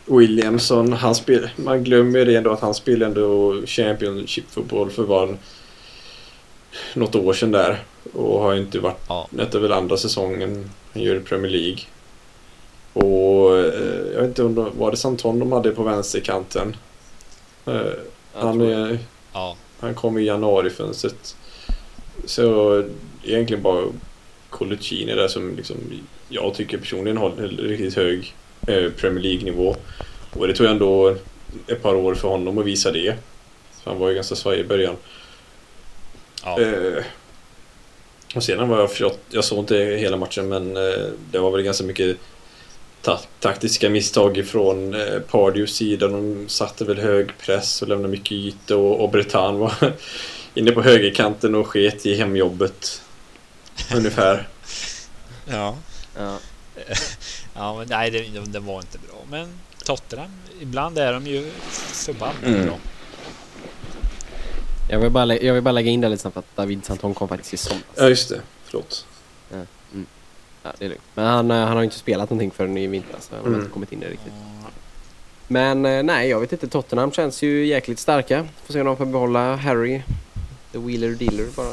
Williamson, han spel, man glömmer det ändå att han spelade ändå Championship-fotboll för var en, något år sedan där. Och har inte varit, Ja. detta är väl andra säsongen han gör i Premier League. Och eh, jag vet inte om det var det Santon de hade på vänsterkanten. Eh, han, är, Ja. han kom i januarifönstret. Så egentligen bara Coluccini där som liksom, jag tycker personligen håller riktigt hög Premier League-nivå. Och det tog ändå ett par år för honom att visa det. Så han var ju ganska svag i början. Ja. Eh, och sedan var jag förstått, jag såg inte hela matchen men eh, det var väl ganska mycket ta taktiska misstag ifrån eh, Pardews sida. De satte väl hög press och lämnade mycket yta och, och Bretan var inne på högerkanten och sket i hemjobbet. Ungefär. ja. Ja. Ja, men nej, det, det, det var inte bra. Men Tottenham, ibland är de ju förbannat Mm. bra. Jag, vill bara jag vill bara lägga in det lite snabbt att David Santon kom faktiskt i somras. Ja just det, förlåt. Ja, det är lugnt. Men han, eh, han har ju inte spelat någonting förrän i vintras. Så han har Mm. inte kommit in i det riktigt. Men eh, nej, jag vet inte. Tottenham känns ju jäkligt starka. Får se om de får behålla Harry. The Wheeler Dealer bara.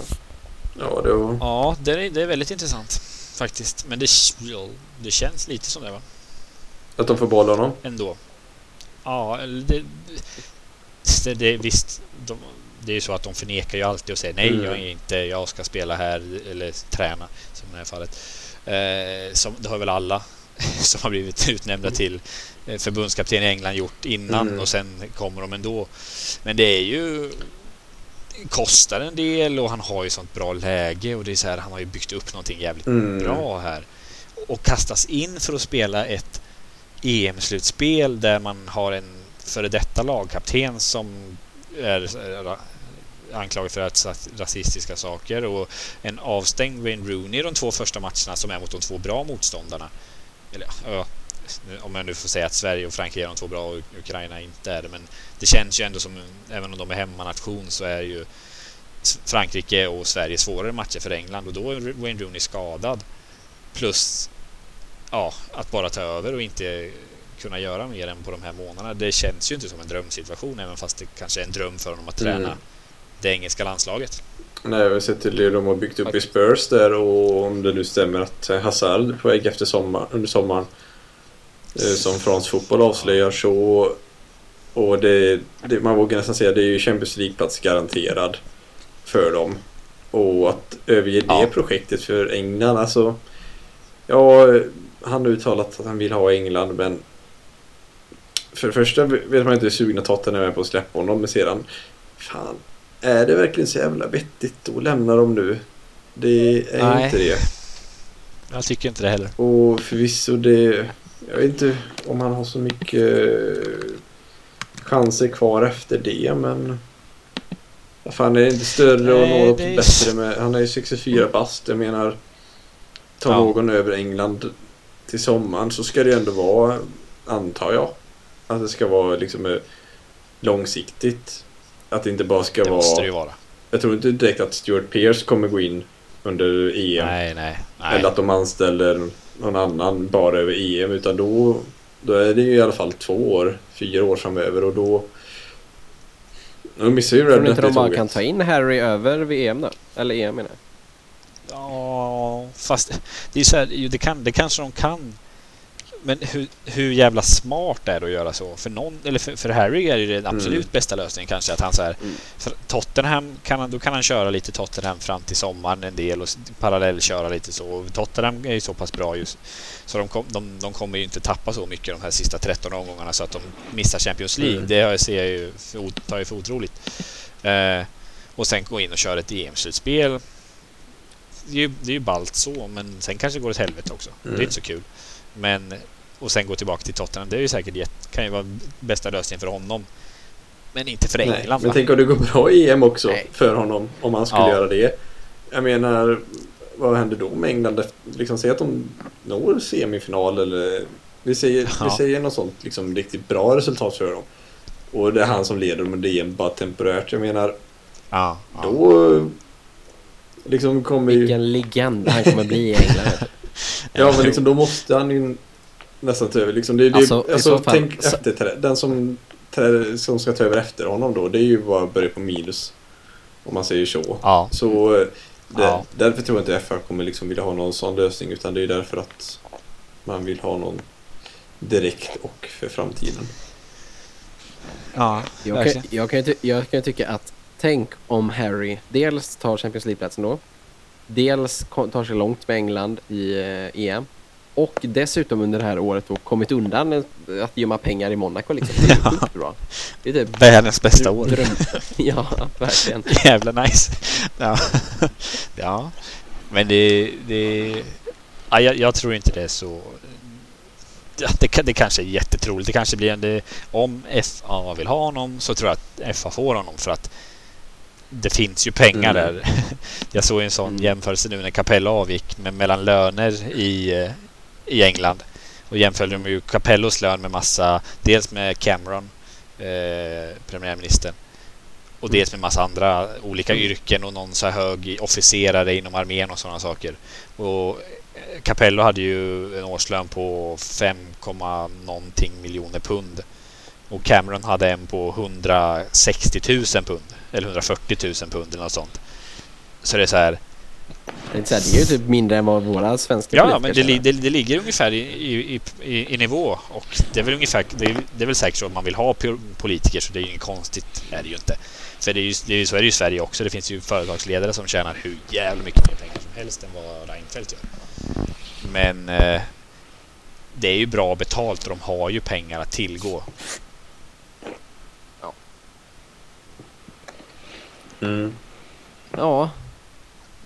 Ja, det var... Ja, det är, det är väldigt intressant faktiskt. Men det, det känns lite som det va? Att de får behålla honom. Ändå. Ja, det, det, det visst. De, det är ju så att de förnekar ju alltid och säger nej, Mm. jag är inte, jag ska spela här eller träna som i det här fallet. Eh, som, det har väl alla som har blivit utnämnda till eh, förbundskapten i England gjort innan Mm. och sen kommer de ändå. Men det är ju kostar en del och han har ju sånt bra läge och det är så här, han har ju byggt upp någonting jävligt Mm. bra här. Och kastas in för att spela ett EM-slutspel där man har en före detta lagkapten som är anklagad för ras- rasistiska saker och en avstängd Wayne Rooney i de två första matcherna som är mot de två bra motståndarna. Eller ja, om jag nu får säga att Sverige och Frankrike är de två bra och Ukraina inte är det. Men det känns ju ändå som, även om de är hemmanation så är ju Frankrike och Sverige svårare matcher för England och då är Wayne Rooney skadad. Plus ja, att bara ta över och inte kunna göra mer än på de här månaderna. Det känns ju inte som en drömsituation även fast det kanske är en dröm för honom att träna Mm. det engelska landslaget. Nej, jag har sett till det de har byggt upp i Spurs där och om det nu stämmer att Hazard är på väg efter sommar, under sommaren som fransk fotboll avslöjar så och det, det, man vågar nästan säga det är ju Champions League-plats garanterad för dem. Och att överge det Ja. projektet för England, alltså Ja, han har uttalat att han vill ha England men för det första vet man inte hur sugna Tottenham är på att släppa honom men sedan Fan, är det verkligen så jävla vettigt att lämna dem nu? Det är Nej. inte det. Jag tycker inte det heller. Och förvisso det... Jag vet inte om han har så mycket eh, chanser kvar efter det men... Fan är det inte större och något det är- bättre med... Han är ju 64 bast. Jag menar... Ta Ja. någon över England till sommaren så ska det ju ändå vara, antar jag, att det ska vara liksom eh, långsiktigt. Att det inte bara ska Det vara... måste det ju vara. Jag tror inte direkt att Stuart Pearce kommer gå in under EM. Nej, nej, nej. Eller att de anställer någon annan bara över EM. Utan då, då är det ju i alla fall två år, fyra år framöver och då... Nu missar ju Tror Rednet inte de bara kan ta in Harry över VM då? Eller EM menar jag. Ja, fast det är så här, det, kan, det kanske de kan. Men hur, hur jävla smart är det att göra så? För, någon, eller för, för Harry är det den absolut Mm. bästa lösningen kanske. Att han så här, Mm. Tottenham, kan han, då kan han köra lite Tottenham fram till sommaren en del och s- parallell köra lite så. Och Tottenham är ju så pass bra just. Så de, kom, de, de kommer ju inte tappa så mycket de här sista 13 omgångarna så att de missar Champions League. Mm. Det ser jag ju, för, tar jag för otroligt. Eh, och sen gå in och köra ett EM-slutspel det är ju, det är ju ballt så, men sen kanske det går åt helvete också. Det är inte så kul. Men, och sen gå tillbaka till Tottenham, det är ju säkert jätt, kan ju vara bästa lösningen för honom. Men inte för England Nej, men tänk om det går bra i EM också Nej. för honom. Om han skulle Ja. göra det. Jag menar, vad händer då med England? Liksom, säg att de når semifinal eller vi säger, Ja. vi säger något sånt liksom, riktigt bra resultat för dem. Och det är han som leder men det är bara temporärt. Jag menar, Ja, ja. då liksom kommer ju... Vilken legend han kommer bli i England. Ja men liksom då måste han ju nästan ta över. Liksom, det, det, Alltså, alltså, fall- tänk så- efter, den som, som ska ta över efter honom då, det är ju bara att börja på minus. Om man säger så. Ja, Så eh, det, Ja. därför tror jag inte FA kommer liksom vilja ha någon sån lösning utan det är därför att man vill ha någon direkt och för framtiden. ja Jag kan, verkligen. jag, kan ju ty- jag kan tycka att tänk om Harry dels tar Champions League-platsen då. Dels tar sig långt med England i eh, EM. Och dessutom under det här året då kommit undan att gömma pengar i Monaco liksom. Det är sjukt bra. Det är typ Världens bästa år. Ja, verkligen. Jävla nice. Ja. ja. Men det... det ja, jag, jag tror inte det är så... Ja, det, det kanske är jättetroligt. Det kanske blir en... Det, om FA vill ha honom så tror jag att FA får honom för att det finns ju pengar Mm. där. Jag såg en sån Mm. jämförelse nu när Capello avgick med, mellan löner i, eh, i England. Och jämförde de ju Capellos lön med massa, dels med Cameron, eh, premiärministern, och dels med massa andra olika yrken och någon så här hög officerare inom armén och sådana saker. Och eh, Capello hade ju en årslön på 5, någonting miljoner pund. Och Cameron hade en på 160 000 pund. Eller 140 000 pund eller något sånt. Så det är så här. Det är, det ju typ mindre än vad våra svenska Ja, men det, det, det ligger ungefär i, i, i, i nivå. Och det är väl ungefär, det är, det är väl säkert så att man vill ha po- politiker så det är ju inget konstigt. Är det ju inte. För det är ju, det är ju, så är det ju i Sverige också. Det finns ju företagsledare som tjänar hur jävla mycket mer pengar som helst än vad Reinfeldt gör. Men eh, det är ju bra betalt och de har ju pengar att tillgå. Mm. Ja.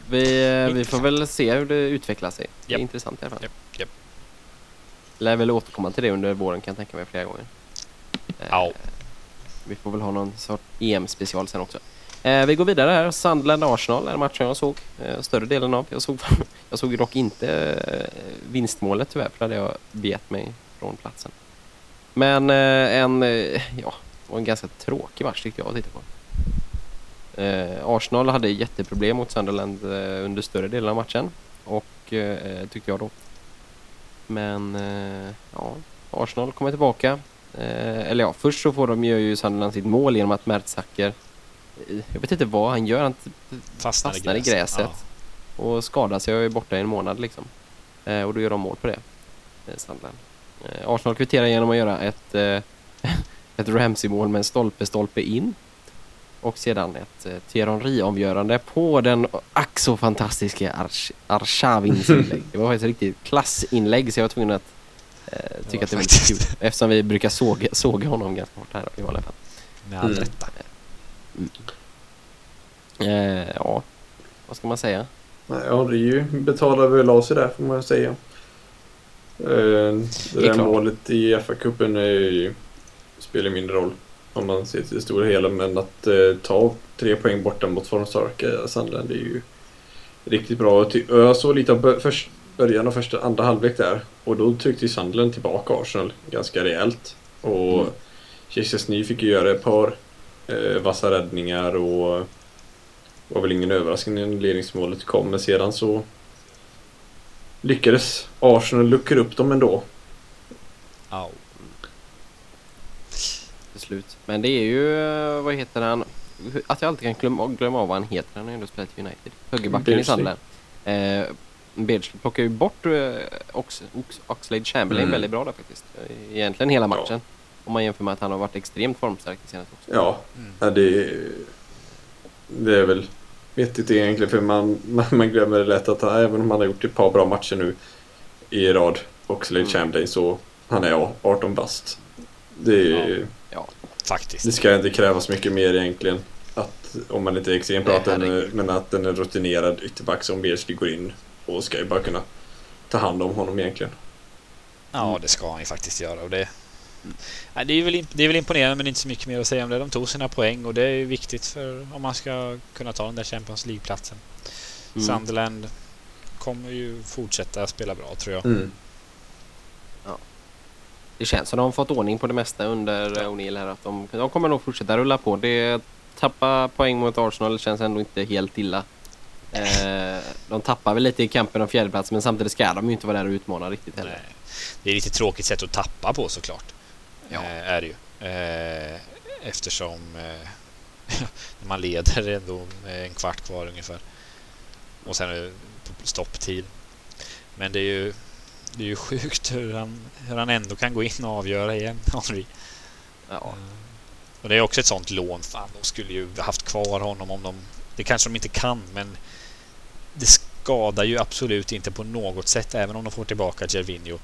Vi, eh, vi får väl se hur det utvecklar sig. Det är intressant i alla fall. Japp, japp. Lär väl återkomma till det under våren kan jag tänka mig flera gånger. Eh, Ja. Vi får väl ha någon sort EM-special sen också. Eh, vi går vidare här. Sunderland-Arsenal är matchen jag såg större delen av. Jag såg, jag såg dock inte vinstmålet tyvärr för det hade jag begett mig från platsen. Men en, ja, det var en ganska tråkig match tyckte jag att titta på. Eh, Arsenal hade jätteproblem mot Sunderland eh, under större delen av matchen. Och eh, tyckte jag då. Men ja, Arsenal kommer tillbaka. Eller ja, först så får de ju, ju Sunderland sitt mål genom att Mertsacker eh, jag vet inte vad han gör. Han Fastnar, fastnar i gräset. Och skadar sig och är borta i en månad liksom. Eh, och då gör de mål på det. Eh, Sunderland. Eh, Arsenal kvitterar genom att göra ett, eh, ett Ramsey-mål med en stolpe-stolpe in. Och sedan ett eh, Thierry avgörande på den ack så fantastiska Arsh- Arshavins inlägg. Det var ett riktigt klassinlägg så jag var tvungen att eh, tycka var att det var lite kul. Eftersom vi brukar såga, såga honom ganska hårt här i alla fall. Med all Mm. rätta. Eh, ja, vad ska man säga? Nej, Ja, det är ju betalar väl av sig där får man säga. Eh, Det är där klart. målet i FA-cupen är ju, spelar mindre roll om man ser till det stora hela. Men att eh, ta tre poäng borta mot formstarka Sandland det är ju riktigt bra. Jag såg lite av först, början av första, andra halvlek där. Och då tryckte ju Sunderland tillbaka Arsenal ganska rejält. Och Mm. Chesney fick ju göra ett par eh, vassa räddningar och var väl ingen överraskning när ledningsmålet kom. Men sedan så lyckades Arsenal luckra upp dem ändå. Ja. Slut. Men det är ju, eh, vad heter han? Att jag alltid kan glömma, glömma av vad han heter. Han har ju ändå spelat i United. Högerbacken i. Sunderland. Eh, Beardsley plockar ju bort eh, Ox, Ox, Oxlade Chamberlain Mm. väldigt bra där faktiskt. Eh, Egentligen hela matchen. Om man jämför med att han har varit extremt formstark det senaste också. Ja, Mm. ja det, det är väl vettigt egentligen för man, man, man glömmer det lätt att han, även om han har gjort ett par bra matcher nu i rad Oxlade Mm. Chamberlain så han är 18 bast. Det, Ja. Faktiskt. det ska inte krävas mycket mer egentligen. Att om man inte är extremt bra, Nej, att den, är- herregud. men att den är rutinerad ytterback som Beardsley går in och ska ju bara kunna ta hand om honom egentligen. Ja, Mm. det ska han ju faktiskt göra. Och det, det, är väl, det är väl imponerande men inte så mycket mer att säga om det. De tog sina poäng och det är ju viktigt för om man ska kunna ta den där Champions League-platsen. Mm. Sunderland kommer ju fortsätta spela bra tror jag. Mm. Det känns som de har fått ordning på det mesta under ja. O'Neill här. Att de, de kommer nog fortsätta rulla på. Det tappa poäng mot Arsenal känns ändå inte helt illa. Eh, de tappar väl lite i kampen om fjärdeplats men samtidigt ska de ju inte vara där och utmana riktigt heller. Nej. Det är lite tråkigt sätt att tappa på såklart. Ja. Eh, är det ju. Eh, eftersom eh, man leder ändå med en kvart kvar ungefär. Och sen är det på stopptid. Men det är ju det är ju sjukt hur han, hur han ändå kan gå in och avgöra igen, Henry. Ja. Eh, Och det är också ett sånt lån. Fan, de skulle ju haft kvar honom om de... Det kanske de inte kan, men det skadar ju absolut inte på något sätt, även om de får tillbaka Gervinho,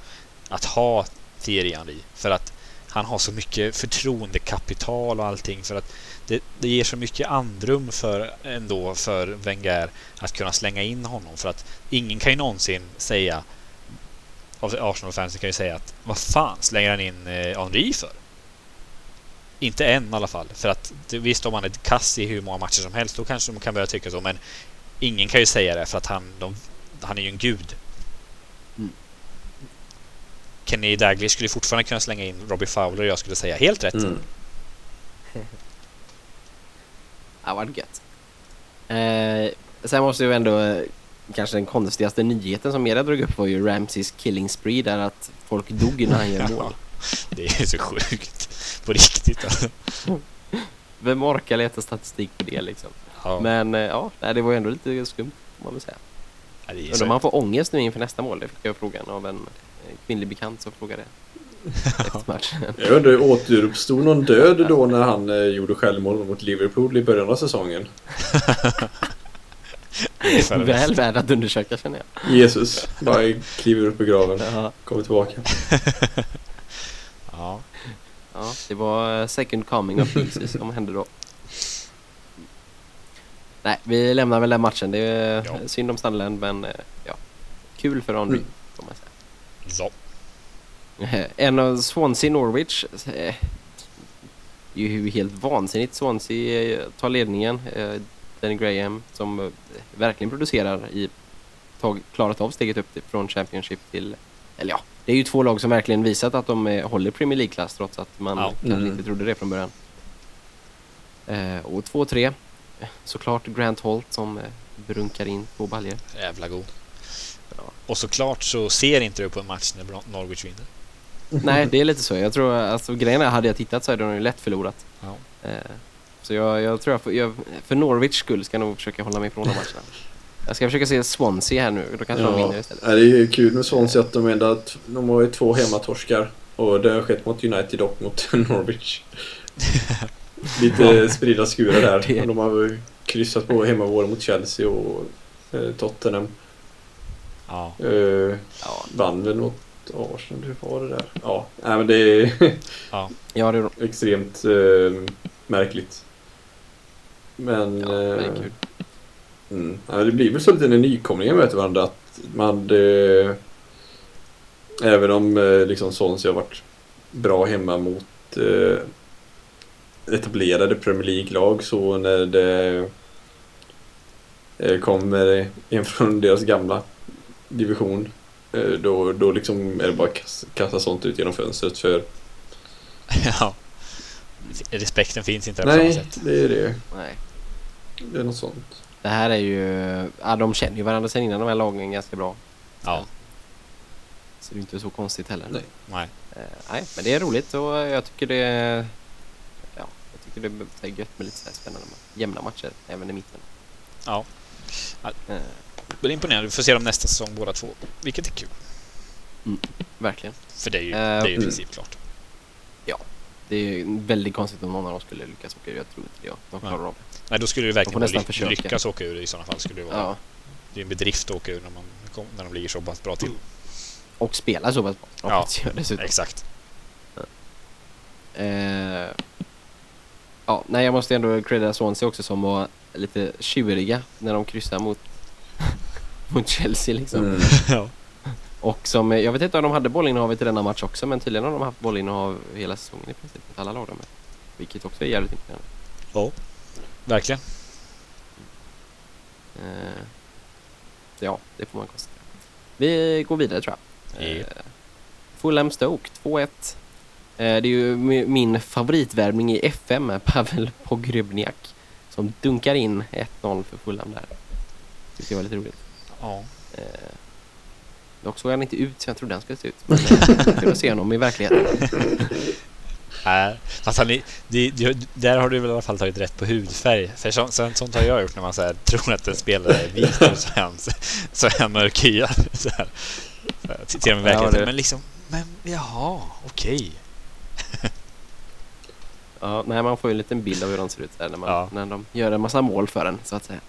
att ha Thierry Henry. För att han har så mycket förtroendekapital och allting. För att det, det ger så mycket andrum för ändå för Wenger att kunna slänga in honom. För att ingen kan ju någonsin säga av Arsenal-fansen kan ju säga att vad fan slänger han in eh, Henry för? Inte än i alla fall. För att det, visst om han är kass i hur många matcher som helst då kanske de kan börja tycka så. Men ingen kan ju säga det för att han, de, han är ju en gud. Mm. Kenny Dalglish skulle fortfarande kunna slänga in Robbie Fowler och jag skulle säga helt rätt. Mm. Ja, vad gött. Eh, sen måste ju ändå eh, kanske den konstigaste nyheten som Mera drog upp var ju Ramseys killing spree där att folk dog när han gör mål. Det är så sjukt. På riktigt alltså. Vem orkar leta statistik på det liksom? Ja, Men eh, ja, det var ju ändå lite skumt får man väl säga. det är Undrar så om han får ångest nu inför nästa mål? Det fick jag frågan av en eh, kvinnlig bekant som frågade. Jag undrar, återuppstod någon död då när han eh, gjorde självmål mot Liverpool i början av säsongen? Väl värd att undersöka känner jag. Jesus bara kliver upp i graven, Ja, kommer tillbaka. Ja. ja, det var eh, second coming of Jesus som hände då. Nej, vi lämnar väl den matchen. Det är Ja. synd om Sunderland men eh, ja, kul för Henry Mm. får man säga. Så. En av Swansea Norwich. eh, Det är ju helt vansinnigt. Swansea eh, tar ledningen. Danny Graham som eh, verkligen producerar i tag, klarat av steget upp till- från Championship till... Eller ja, det är ju två lag som verkligen visat att de eh, håller Premier League-klass trots att man Ja. kanske Mm. inte trodde det från början. Eh, och 2-3. Eh, Såklart Grant Holt som eh, brunkar in två baljor. Jävla god. Ja. Och såklart så ser inte du på en match när Norwich vinner. Nej, det är lite så. Jag tror, alltså grejen är, hade jag tittat så hade de ju lätt förlorat. Ja. Eh, så jag, jag tror jag, får- jag, för Norwich skull ska jag nog försöka hålla mig ifrån de matcherna. Jag ska försöka se Swansea här nu, då kanske de vinner istället. Ja, det är ju kul med Swansea att de ändå att de har ju två hemmatorskar. Och det har skett mot United och mot Norwich. Lite spridda skurar där. Det- de har ju kryssat på hemmavåren mot Chelsea och eh, Tottenham. Ja. Ja, vann väl mot Arsenal, hur var det där? Ja, nej, men det är ja det är extremt eh, märkligt. Men... ja, det är eh, kul. Mm. Ja, det blir väl så lite när nykomlingar möter varandra att man... Eh, även om eh, liksom Swansea har varit bra hemma mot eh, etablerade Premier League-lag så när det eh, kommer en från deras gamla division eh, då, då liksom är det bara att kasta, kasta sånt ut genom fönstret för ja. Respekten finns inte på samma nej, sätt. det är det. Nej. Det är något sånt. Det här är ju, ja de känner ju varandra sen innan de här lagen ganska bra. Ja. Så det är inte så konstigt heller. Nej. Nej. Eh, nej, men det är roligt och jag tycker det Ja, jag tycker det är gött med lite så här spännande jämna matcher även i mitten. Ja. Eh, Det är imponerande. Vi får se dem nästa säsong båda två. Vilket är kul. verkligen. För det är ju, Eh, det är ju i mm. princip klart. Det är väldigt konstigt om någon av dem skulle lyckas åka ur. Jag tror inte det. De klarar av det. Nej, då skulle det verkligen ly- försöka. lyckas åka ur i sådana fall. Skulle det, vara. Ja. det är en bedrift att åka ur när, man, när de ligger så pass bra till. Och spela så pass bra. Ja, dessutom. Exakt. Eh, Ja, nej jag måste ändå credda Swansea också som var lite tjuriga när de kryssade mot, mot Chelsea liksom. Mm. Och som, jag vet inte om de hade bollinnehavet i denna match också men tydligen har de haft bollinnehav hela säsongen i princip. Alla lag de är. Vilket också är jävligt imponerande. ja. Verkligen. Eh, ja, det får man konstatera. Vi går vidare tror jag. Ja. Eh, Fulham Stoke 2-1. Eh, det är ju mi- min favoritvärvning i FM, eh, Pavel Pogrebniak. Som dunkar in 1-0 för Fulham där. Tyckte jag var lite roligt. Ja. Eh, dock såg han inte ut som jag trodde han skulle se ut. Men eh, kul att se honom i verkligheten. Nej, fast han det, det, där har du väl i alla fall tagit rätt på hudfärg. För så, så, sånt har jag gjort när man så här, tror att en spelare är vit och så är han, så är han mörkhyad. Så här. Till till och med Ja, verkligheten. Men liksom, men jaha, okej. Ja, nej, man får ju en liten bild av hur de ser ut där när, man, Ja. när de gör en massa mål för en så att säga.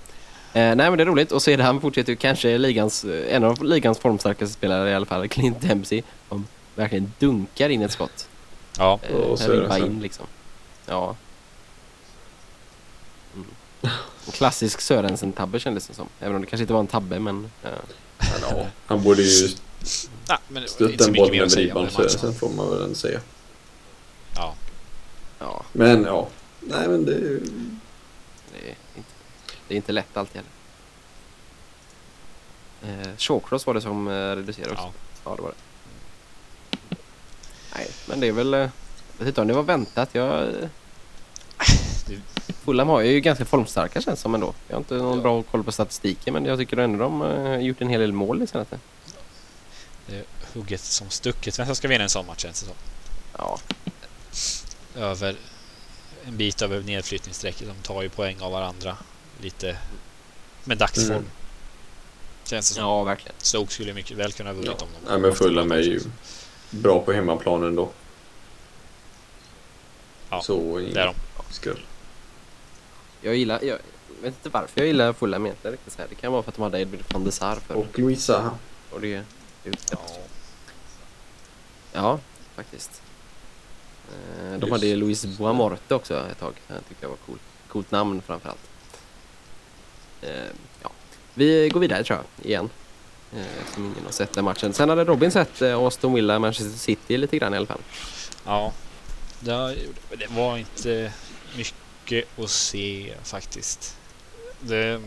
Eh, nej men det är roligt och så är det han fortsätter ju kanske ligans, eh, en av ligans formstarkaste spelare i alla fall, Clint Dempsey. Som verkligen dunkar in ett skott. Ja, Eh, Och så är det ribba så. in liksom. Ja. Mm. En klassisk Sörensen-tabbe kändes det som. Även om det kanske inte var en tabbe men... eh, Ja, han borde ju inte stötta en boll med ribban den så matchen. sen får man väl ändå säga. Ja, ja, Men ja, nej men det det är inte lätt alltid heller. Eh, Shawcross var det som eh, reducerade också. ja. Ja, det var det. Nej, men det är väl... eh, Jag vet inte om det var väntat. Jag... eh, Fulham har ju ganska formstarka känns som ändå. Jag har inte någon bra koll på statistiken men jag tycker ändå de har gjort en hel del mål i senaste. Det är hugget som stucket. Vem ska vinna en sån match känns det som. Ja, Över en bit över nedflyttningsstrecket. De tar ju poäng av varandra. Lite med dagsform. Mm. Känns det som. ja verkligen. Stoke skulle mycket väl kunna ha vunnit Ja. om de Nej men Fulham är ju bra på hemmaplan ändå. Ja, Så Det är de. skrull. Jag gillar... Jag vet inte varför jag gillar Fulham egentligen riktigt så här. Det kan vara för att de hade Edwin van der Sar för. Och Louisa. Och det, det är Ja. Ja, faktiskt. Eh, De Just. hade Luis Boamorte också ett tag. Jag tyckte jag var cool. Coolt namn framförallt. Eh, ja. Vi går vidare tror jag, igen. Eh, Eftersom ingen har sett den matchen. Sen hade Robin sett eh, Aston Villa, Manchester City lite grann i alla fall. Ja, det, det var inte mycket att se faktiskt. Det,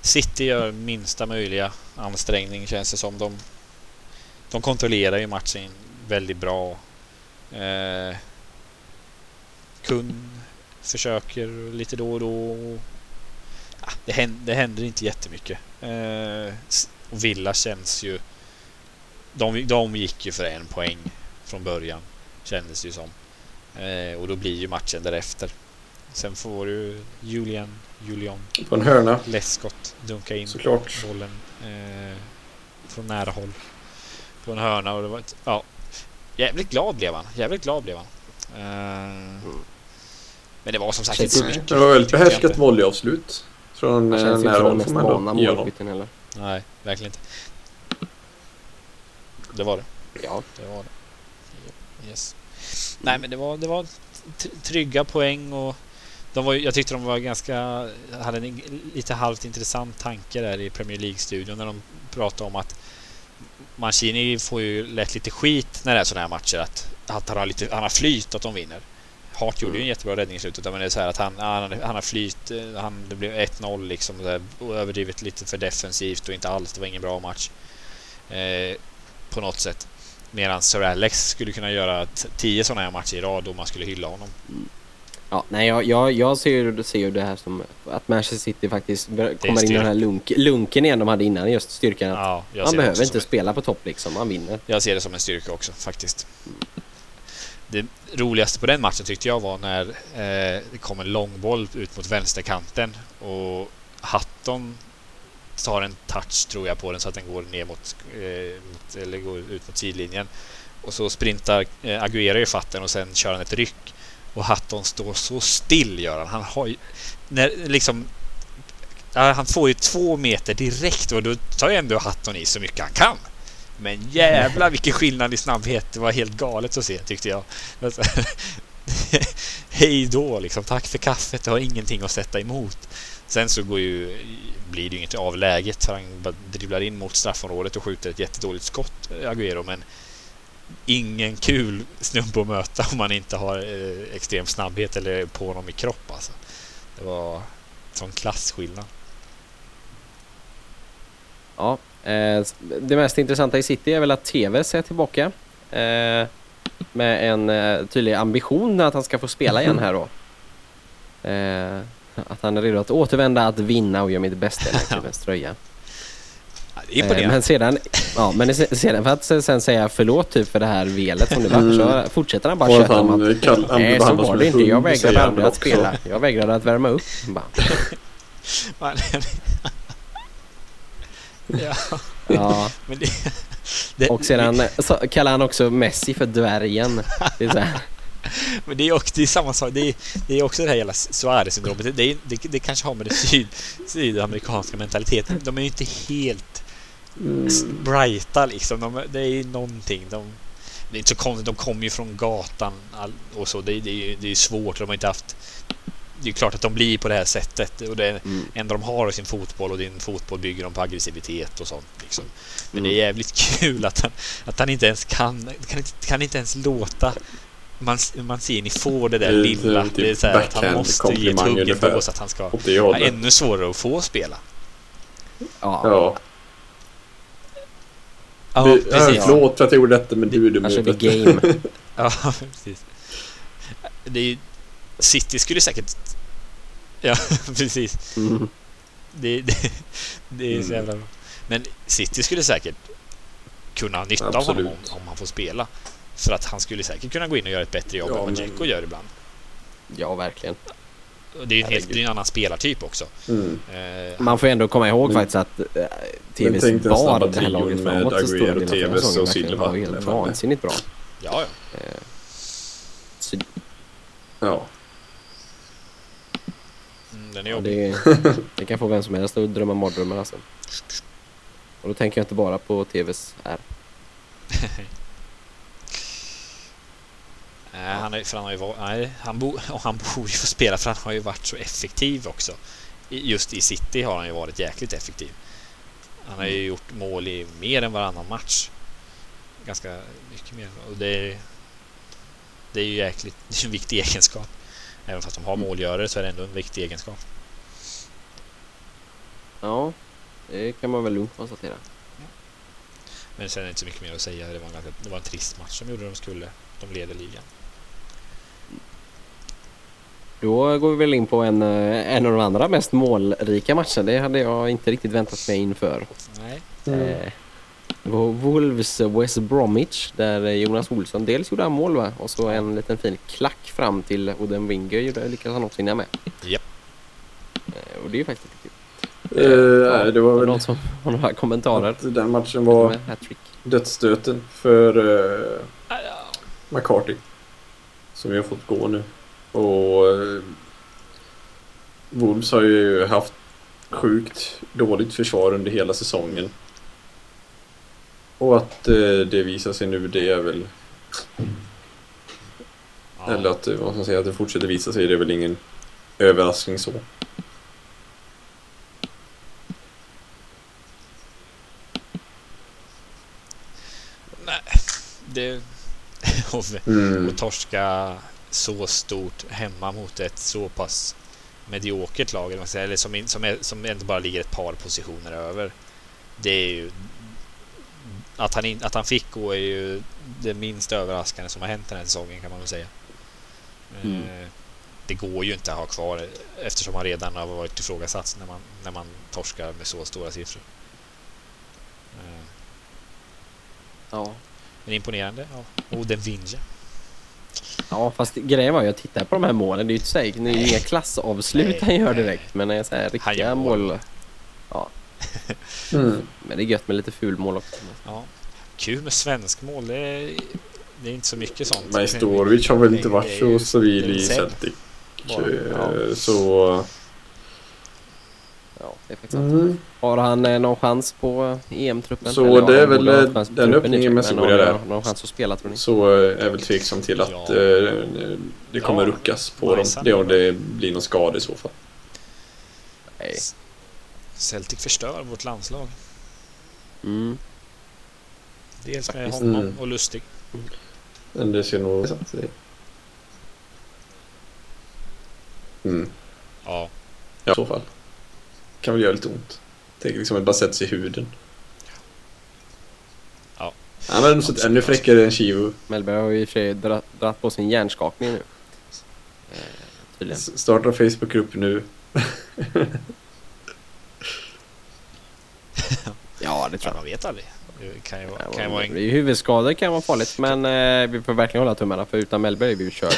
City gör minsta möjliga ansträngning känns det som. De, de kontrollerar ju matchen väldigt bra. Eh, Kun försöker lite då och då. Det, händer, det händer inte jättemycket. Eh, och Villa känns ju... De, de gick ju för en poäng från början. Kändes det ju som. Eh, och då blir ju matchen därefter. Sen får du Julian, Julian På en hörna Lescott dunka in såklart. bollen eh, från nära håll på en hörna och det var ett, ja, jävligt glad blev han. Jävligt glad blev han. Eh, men det var som sagt inte så mycket. Det var väldigt behärskat volleyavslut. Från Han känns nära håll som vana ändå igenom. målskytten heller. Nej, verkligen inte. Det var det. Ja, Det var det. Yes. Nej, men det var, det var trygga poäng och de var, jag tyckte de var ganska, hade en lite halvt intressant tanke där i Premier League-studion när de pratade om att Mancini får ju lätt lite skit när det är sådana här matcher att, att han, har lite, han har flyt att de vinner. Hart gjorde ju en jättebra räddning i slutet men det är så här att han, han, han har flyt, eh, han, det blev 1-0 liksom där, och överdrivet lite för defensivt och inte alls, det var ingen bra match. Eh, på något sätt. Medan Sir Alex skulle kunna göra tio sådana här matcher i rad om man skulle hylla honom. ja nej jag, jag, jag ser, ju- ser ju det här som att Manchester City faktiskt kommer in i den här lunk, lunken igen de hade innan. Just styrkan att Ja, man behöver inte spela på topp liksom, man vinner. Jag ser det som en styrka också faktiskt. Det roligaste på den matchen tyckte jag var när eh, det kom en långboll ut mot vänsterkanten och Hatton tar en touch tror jag på den så att den går ner mot, eh, mot eller går ut mot sidlinjen. Och så sprintar eh, Aguero i fatten och sen kör han ett ryck. Och Hatton står så still gör han. Han har ju, när, liksom, han får ju två meter direkt och då tar ju ändå Hatton i så mycket han kan. Men jävla vilken skillnad i snabbhet. Det var helt galet att se tyckte jag. Alltså, hej då liksom. Tack för kaffet. Jag har ingenting att sätta emot. Sen så går ju, blir det ju inget av läget för han dribblar in mot straffområdet och skjuter ett jättedåligt skott, eh, Agüero. Men ingen kul snubbe att möta om man inte har eh, extrem snabbhet eller på honom i kropp alltså. Det var sån klasskillnad. Ja, det mest intressanta i City är väl att Tevez är tillbaka. Eh, med en eh, tydlig ambition att han ska få spela igen här då. Eh, att han är redo att återvända, att vinna och göra mitt bästa i Tevez tröja. Eh, imponerande. men sedan, ja, men se- sedan för att sen- säga förlåt typ för det här velet som det var så fortsätter han bara köta om att kall, Nej så var det inte, jag vägrade aldrig att spela. Jag vägrade att värma upp. Bara, ja, ja. det, det, Och sedan kallar han också Messi för dvärgen. Det är så här. Men det är, också, det är samma sak. Det är, det är också det här jävla Suarez-syndromet. Det, det, det, kanske har med det syd, sydamerikanska mentaliteten. De är ju inte helt Mm. brighta liksom. De, det är ju någonting. De, det är inte så konstigt. De kommer ju från gatan och så. Det, det, är det är svårt. De har inte haft... Det är klart att de blir på det här sättet. Och det Mm. enda de har är sin fotboll och din fotboll bygger de på aggressivitet och sånt. Liksom. Men Mm. det är jävligt kul att han, att han inte ens kan, kan, inte, kan inte ens låta man, man ser ni får det där Det lilla. typ Det är så här att han måste ge ett hugg ändå så att han ska ha ännu svårare att få spela. Ja, Ja. Ja, Det- precis. ja, Förlåt för att jag gjorde detta men du är dum i game. Ja, precis. Det är ju, City skulle säkert... Ja, precis. Mm. Det, det, det är så Mm. jävla bra. Men City skulle säkert kunna ha nytta av Absolut. honom om, om han får spela. För att han skulle säkert kunna gå in och göra ett bättre jobb Ja, än vad men- Dzeko gör ibland. Ja, verkligen. Det är ju en, helt, Herregud. det är en annan spelartyp också. Mm. Eh, Man får ändå komma ihåg Men- faktiskt att TVs tänk den bar snabba det här laget framåt så stora Agüero, delar av säsongen och verkligen Silva. var helt vansinnigt bra. ja, ja. Eh, Så Ja. Den är ja, jobbig. det, det kan få vem som helst att drömma mardrömmar alltså. Och då tänker jag inte bara på TVs R. Nej, han, är, för han har ju varit, nej, han, bo, och han borde ju få spela för han har ju varit så effektiv också. Just i City har han ju varit jäkligt effektiv. Han har ju Mm. gjort mål i mer än varannan match. Ganska mycket mer. Och det, är- det är ju jäkligt, det är en viktig egenskap. Även fast de har målgörare så är det ändå en viktig egenskap. Ja, det kan man väl lugnt konstatera. Men sen är det inte så mycket mer att säga. Det var en, ganska, det var en trist match som gjorde de skulle. De leder ligan. Då går vi väl in på en, eh, en av de andra mest målrika matcherna. Det hade jag inte riktigt väntat mig inför. Nej. Mm. Eh, det var Wolves West Bromwich där eh, Jonas Olsson dels gjorde han mål va? och så en liten fin klack fram till Oden Winger gjorde- lyckades han också hinna med. Japp. Eh, och det är ju faktiskt lite kul. Eh, nej, det var väl någon som har några kommentarer? att den matchen var dödsstöten för uh, McCarthy. Som vi har fått gå nu. Och uh, Wolves har ju haft sjukt dåligt försvar under hela säsongen. Och att eh, det visar sig nu det är väl Ja. Eller att, eh, vad ska man säga, att det fortsätter visa sig det är väl ingen överraskning så. Nej, det... och, Mm. och torska så stort hemma mot ett så pass mediokert lag, eller, som, som, är, som ändå bara ligger ett par positioner över. Det är ju... Att han, in, att han fick gå är ju det minst överraskande som har hänt den här säsongen kan man väl säga. Mm. Eh, Det går ju inte att ha kvar eftersom han redan har varit ifrågasatt när man, när man torskar med så stora siffror. Eh, Ja. Men imponerande. Ja. Och den vinner. ja, fast grejen var ju att titta på de här målen. Det är ju inte här, det är ju inga klassavslut han gör direkt. Men det är så här riktiga mål. mål. Mm. Men det är gött med lite fulmål också. Ja. Kul med svensk mål. Det är, det är inte så mycket sånt. Majstorovic har väl inte varit så stabil är i Celtic. bara. Eh, Ja. Så Ja. Det är faktiskt. Mm. Har han eh, någon chans på EM-truppen? Så Eller, det är väl, eh, den öppningen med Soria har där. han någon chans att spela tror ni? Så eh, är väl tveksam till att Ja. eh, det kommer Ja. ruckas på dem. Det om det blir någon skada i så fall. Nej. Celtic förstör vårt landslag. Mm. Dels med Faktiskt. honom Mm. och Lustig. Men det ser nog... Mm. Ja, Ja, i så fall. Kan väl göra lite ont. Tänk liksom att bara sätts i huden. Ja. Ja, men så, ännu fräckare än Chivo. Mellberg har ju i och för sig dra- dragit på sin hjärnskakning nu. Eh, tydligen. Starta Facebookgrupp nu. Ja, det tror ja, jag. man vet aldrig. Det kan ju, vara- kan ju vara en, i huvudskador kan vara farligt men eh, vi får verkligen hålla tummarna för utan Mellberg är vi ju körda.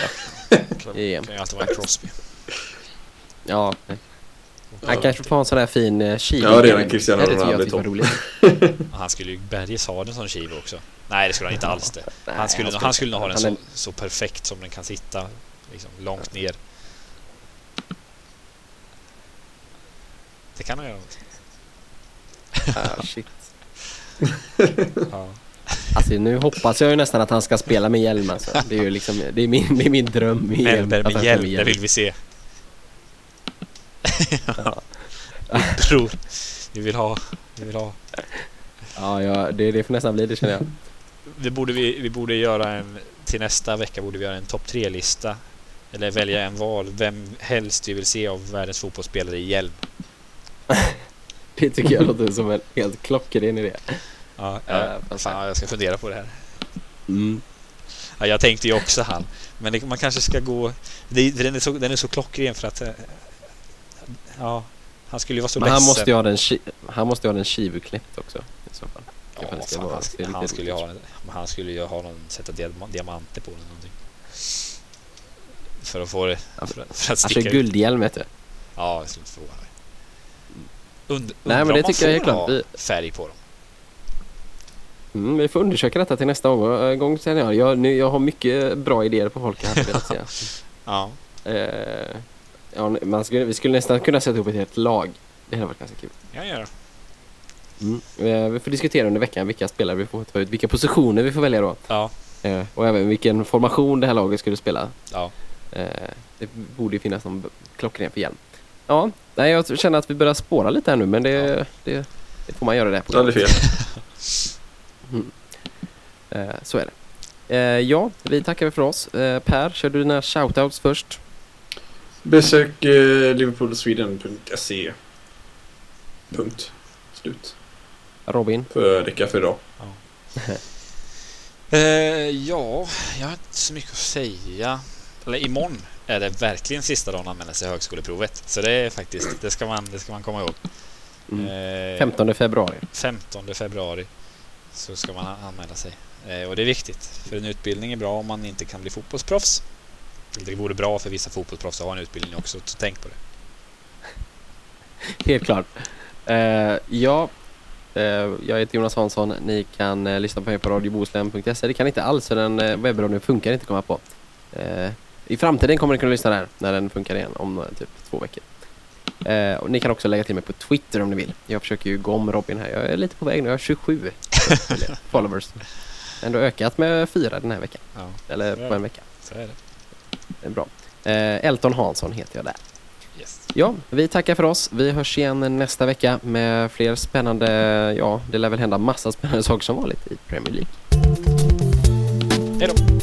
i EM. kan ju alltid vara en Crosby. Ja, han Ja. kanske får ha en sån där fin uh, chiv. Ja, redan Cristiano det Ronaldo Tom. roligt. Han skulle ju Berges ha den som Chivo också. Nej, det skulle han inte alls det. Nej, Han skulle, han skulle nog ha den han så, är- så perfekt som den kan sitta. Liksom, långt ner. Det kan han göra. Ah, shit. Ja. Alltså nu hoppas jag ju nästan att han ska spela med hjälm alltså. Det är ju liksom, det är min, det är min dröm med hjälm. Han med hjälm, det vill vi se. ja. Bror, vi vill ha, vi vill ha. Ja, ja det, det får nästan bli det känner jag. Det borde vi, vi borde göra en, till nästa vecka borde vi göra en topp tre-lista. Eller välja en val, vem helst vi vill se av världens fotbollsspelare i hjälm. Det tycker jag låter som en helt klockren idé. Ja, Ja, fan, jag ska fundera på det här. Mm. Ja, jag tänkte ju också han. Men det, man kanske ska gå... Det, den, är så, den är så klockren för att... eh, Ja, han skulle ju vara så Men han ledsen. måste ju ha den, chi- han måste ju ha den chivuknäppt också i så fall. Ja, det vara- han, det han, skulle ju ha, han skulle ju ha någon, sätta diam- diamanter på den någonting. För att få det... För, för att Han sticka kör ut. guldhjälm vet du. Ja, jag skulle förvåna mig. Und, Nej, men det tycker jag är klart. Vi- färg på dem. Mm, vi får undersöka detta till nästa gång. Eh, gång känner jag. Jag, nu, jag har mycket bra idéer på folk jag hade velat se. Ja. Eh, ja, man skulle, vi skulle nästan kunna sätta ihop ett helt lag. Det hade varit ganska kul. Jag gör det. Mm. Eh, vi får diskutera under veckan vilka spelare vi får ta ut, vilka positioner vi får välja då. Ja. Eh, och även vilken formation det här laget skulle spela. Ja. Eh, det borde ju finnas någon klockren för hjälm. Ja, nej, jag känner att vi börjar spåra lite här nu men det, Ja. det, det får man göra det på. Det är fel. Eh, så är det. Eh, ja, vi tackar för oss. Eh, per, kör du dina shoutouts först? Besök eh, liverpoolsweden.se Punkt. Slut. Robin? För räcka för idag. Eh, ja, jag har inte så mycket att säga. Eller imorgon är det verkligen sista dagen att anmäla sig högskoleprovet. Så det är faktiskt, det ska man, det ska man komma ihåg. Mm. Eh, 15 februari. 15 februari så ska man anmäla sig. Eh, och det är viktigt, för en utbildning är bra om man inte kan bli fotbollsproffs. Det vore bra för vissa fotbollsproffs att ha en utbildning också, så tänk på det. Helt klart. Eh, ja, eh, jag heter Jonas Hansson. Ni kan eh, lyssna på mig på radiobohuslän.se. Det kan inte alls för den eh, webbradion funkar inte komma på. I framtiden kommer ni kunna lyssna där när den funkar igen om eh, typ två veckor. Eh, och ni kan också lägga till mig på Twitter om ni vill. Jag försöker ju gå om Robin här. Jag är lite på väg nu. Jag har 27 followers. Ändå ökat med fyra den här veckan. Ja, Eller på en vecka. så är det. Det är bra. Eh, Elton Hansson heter jag där. Yes. Ja, vi tackar för oss. Vi hörs igen nästa vecka med fler spännande, ja, det lär väl hända massa spännande saker som vanligt i Premier League. Hej då!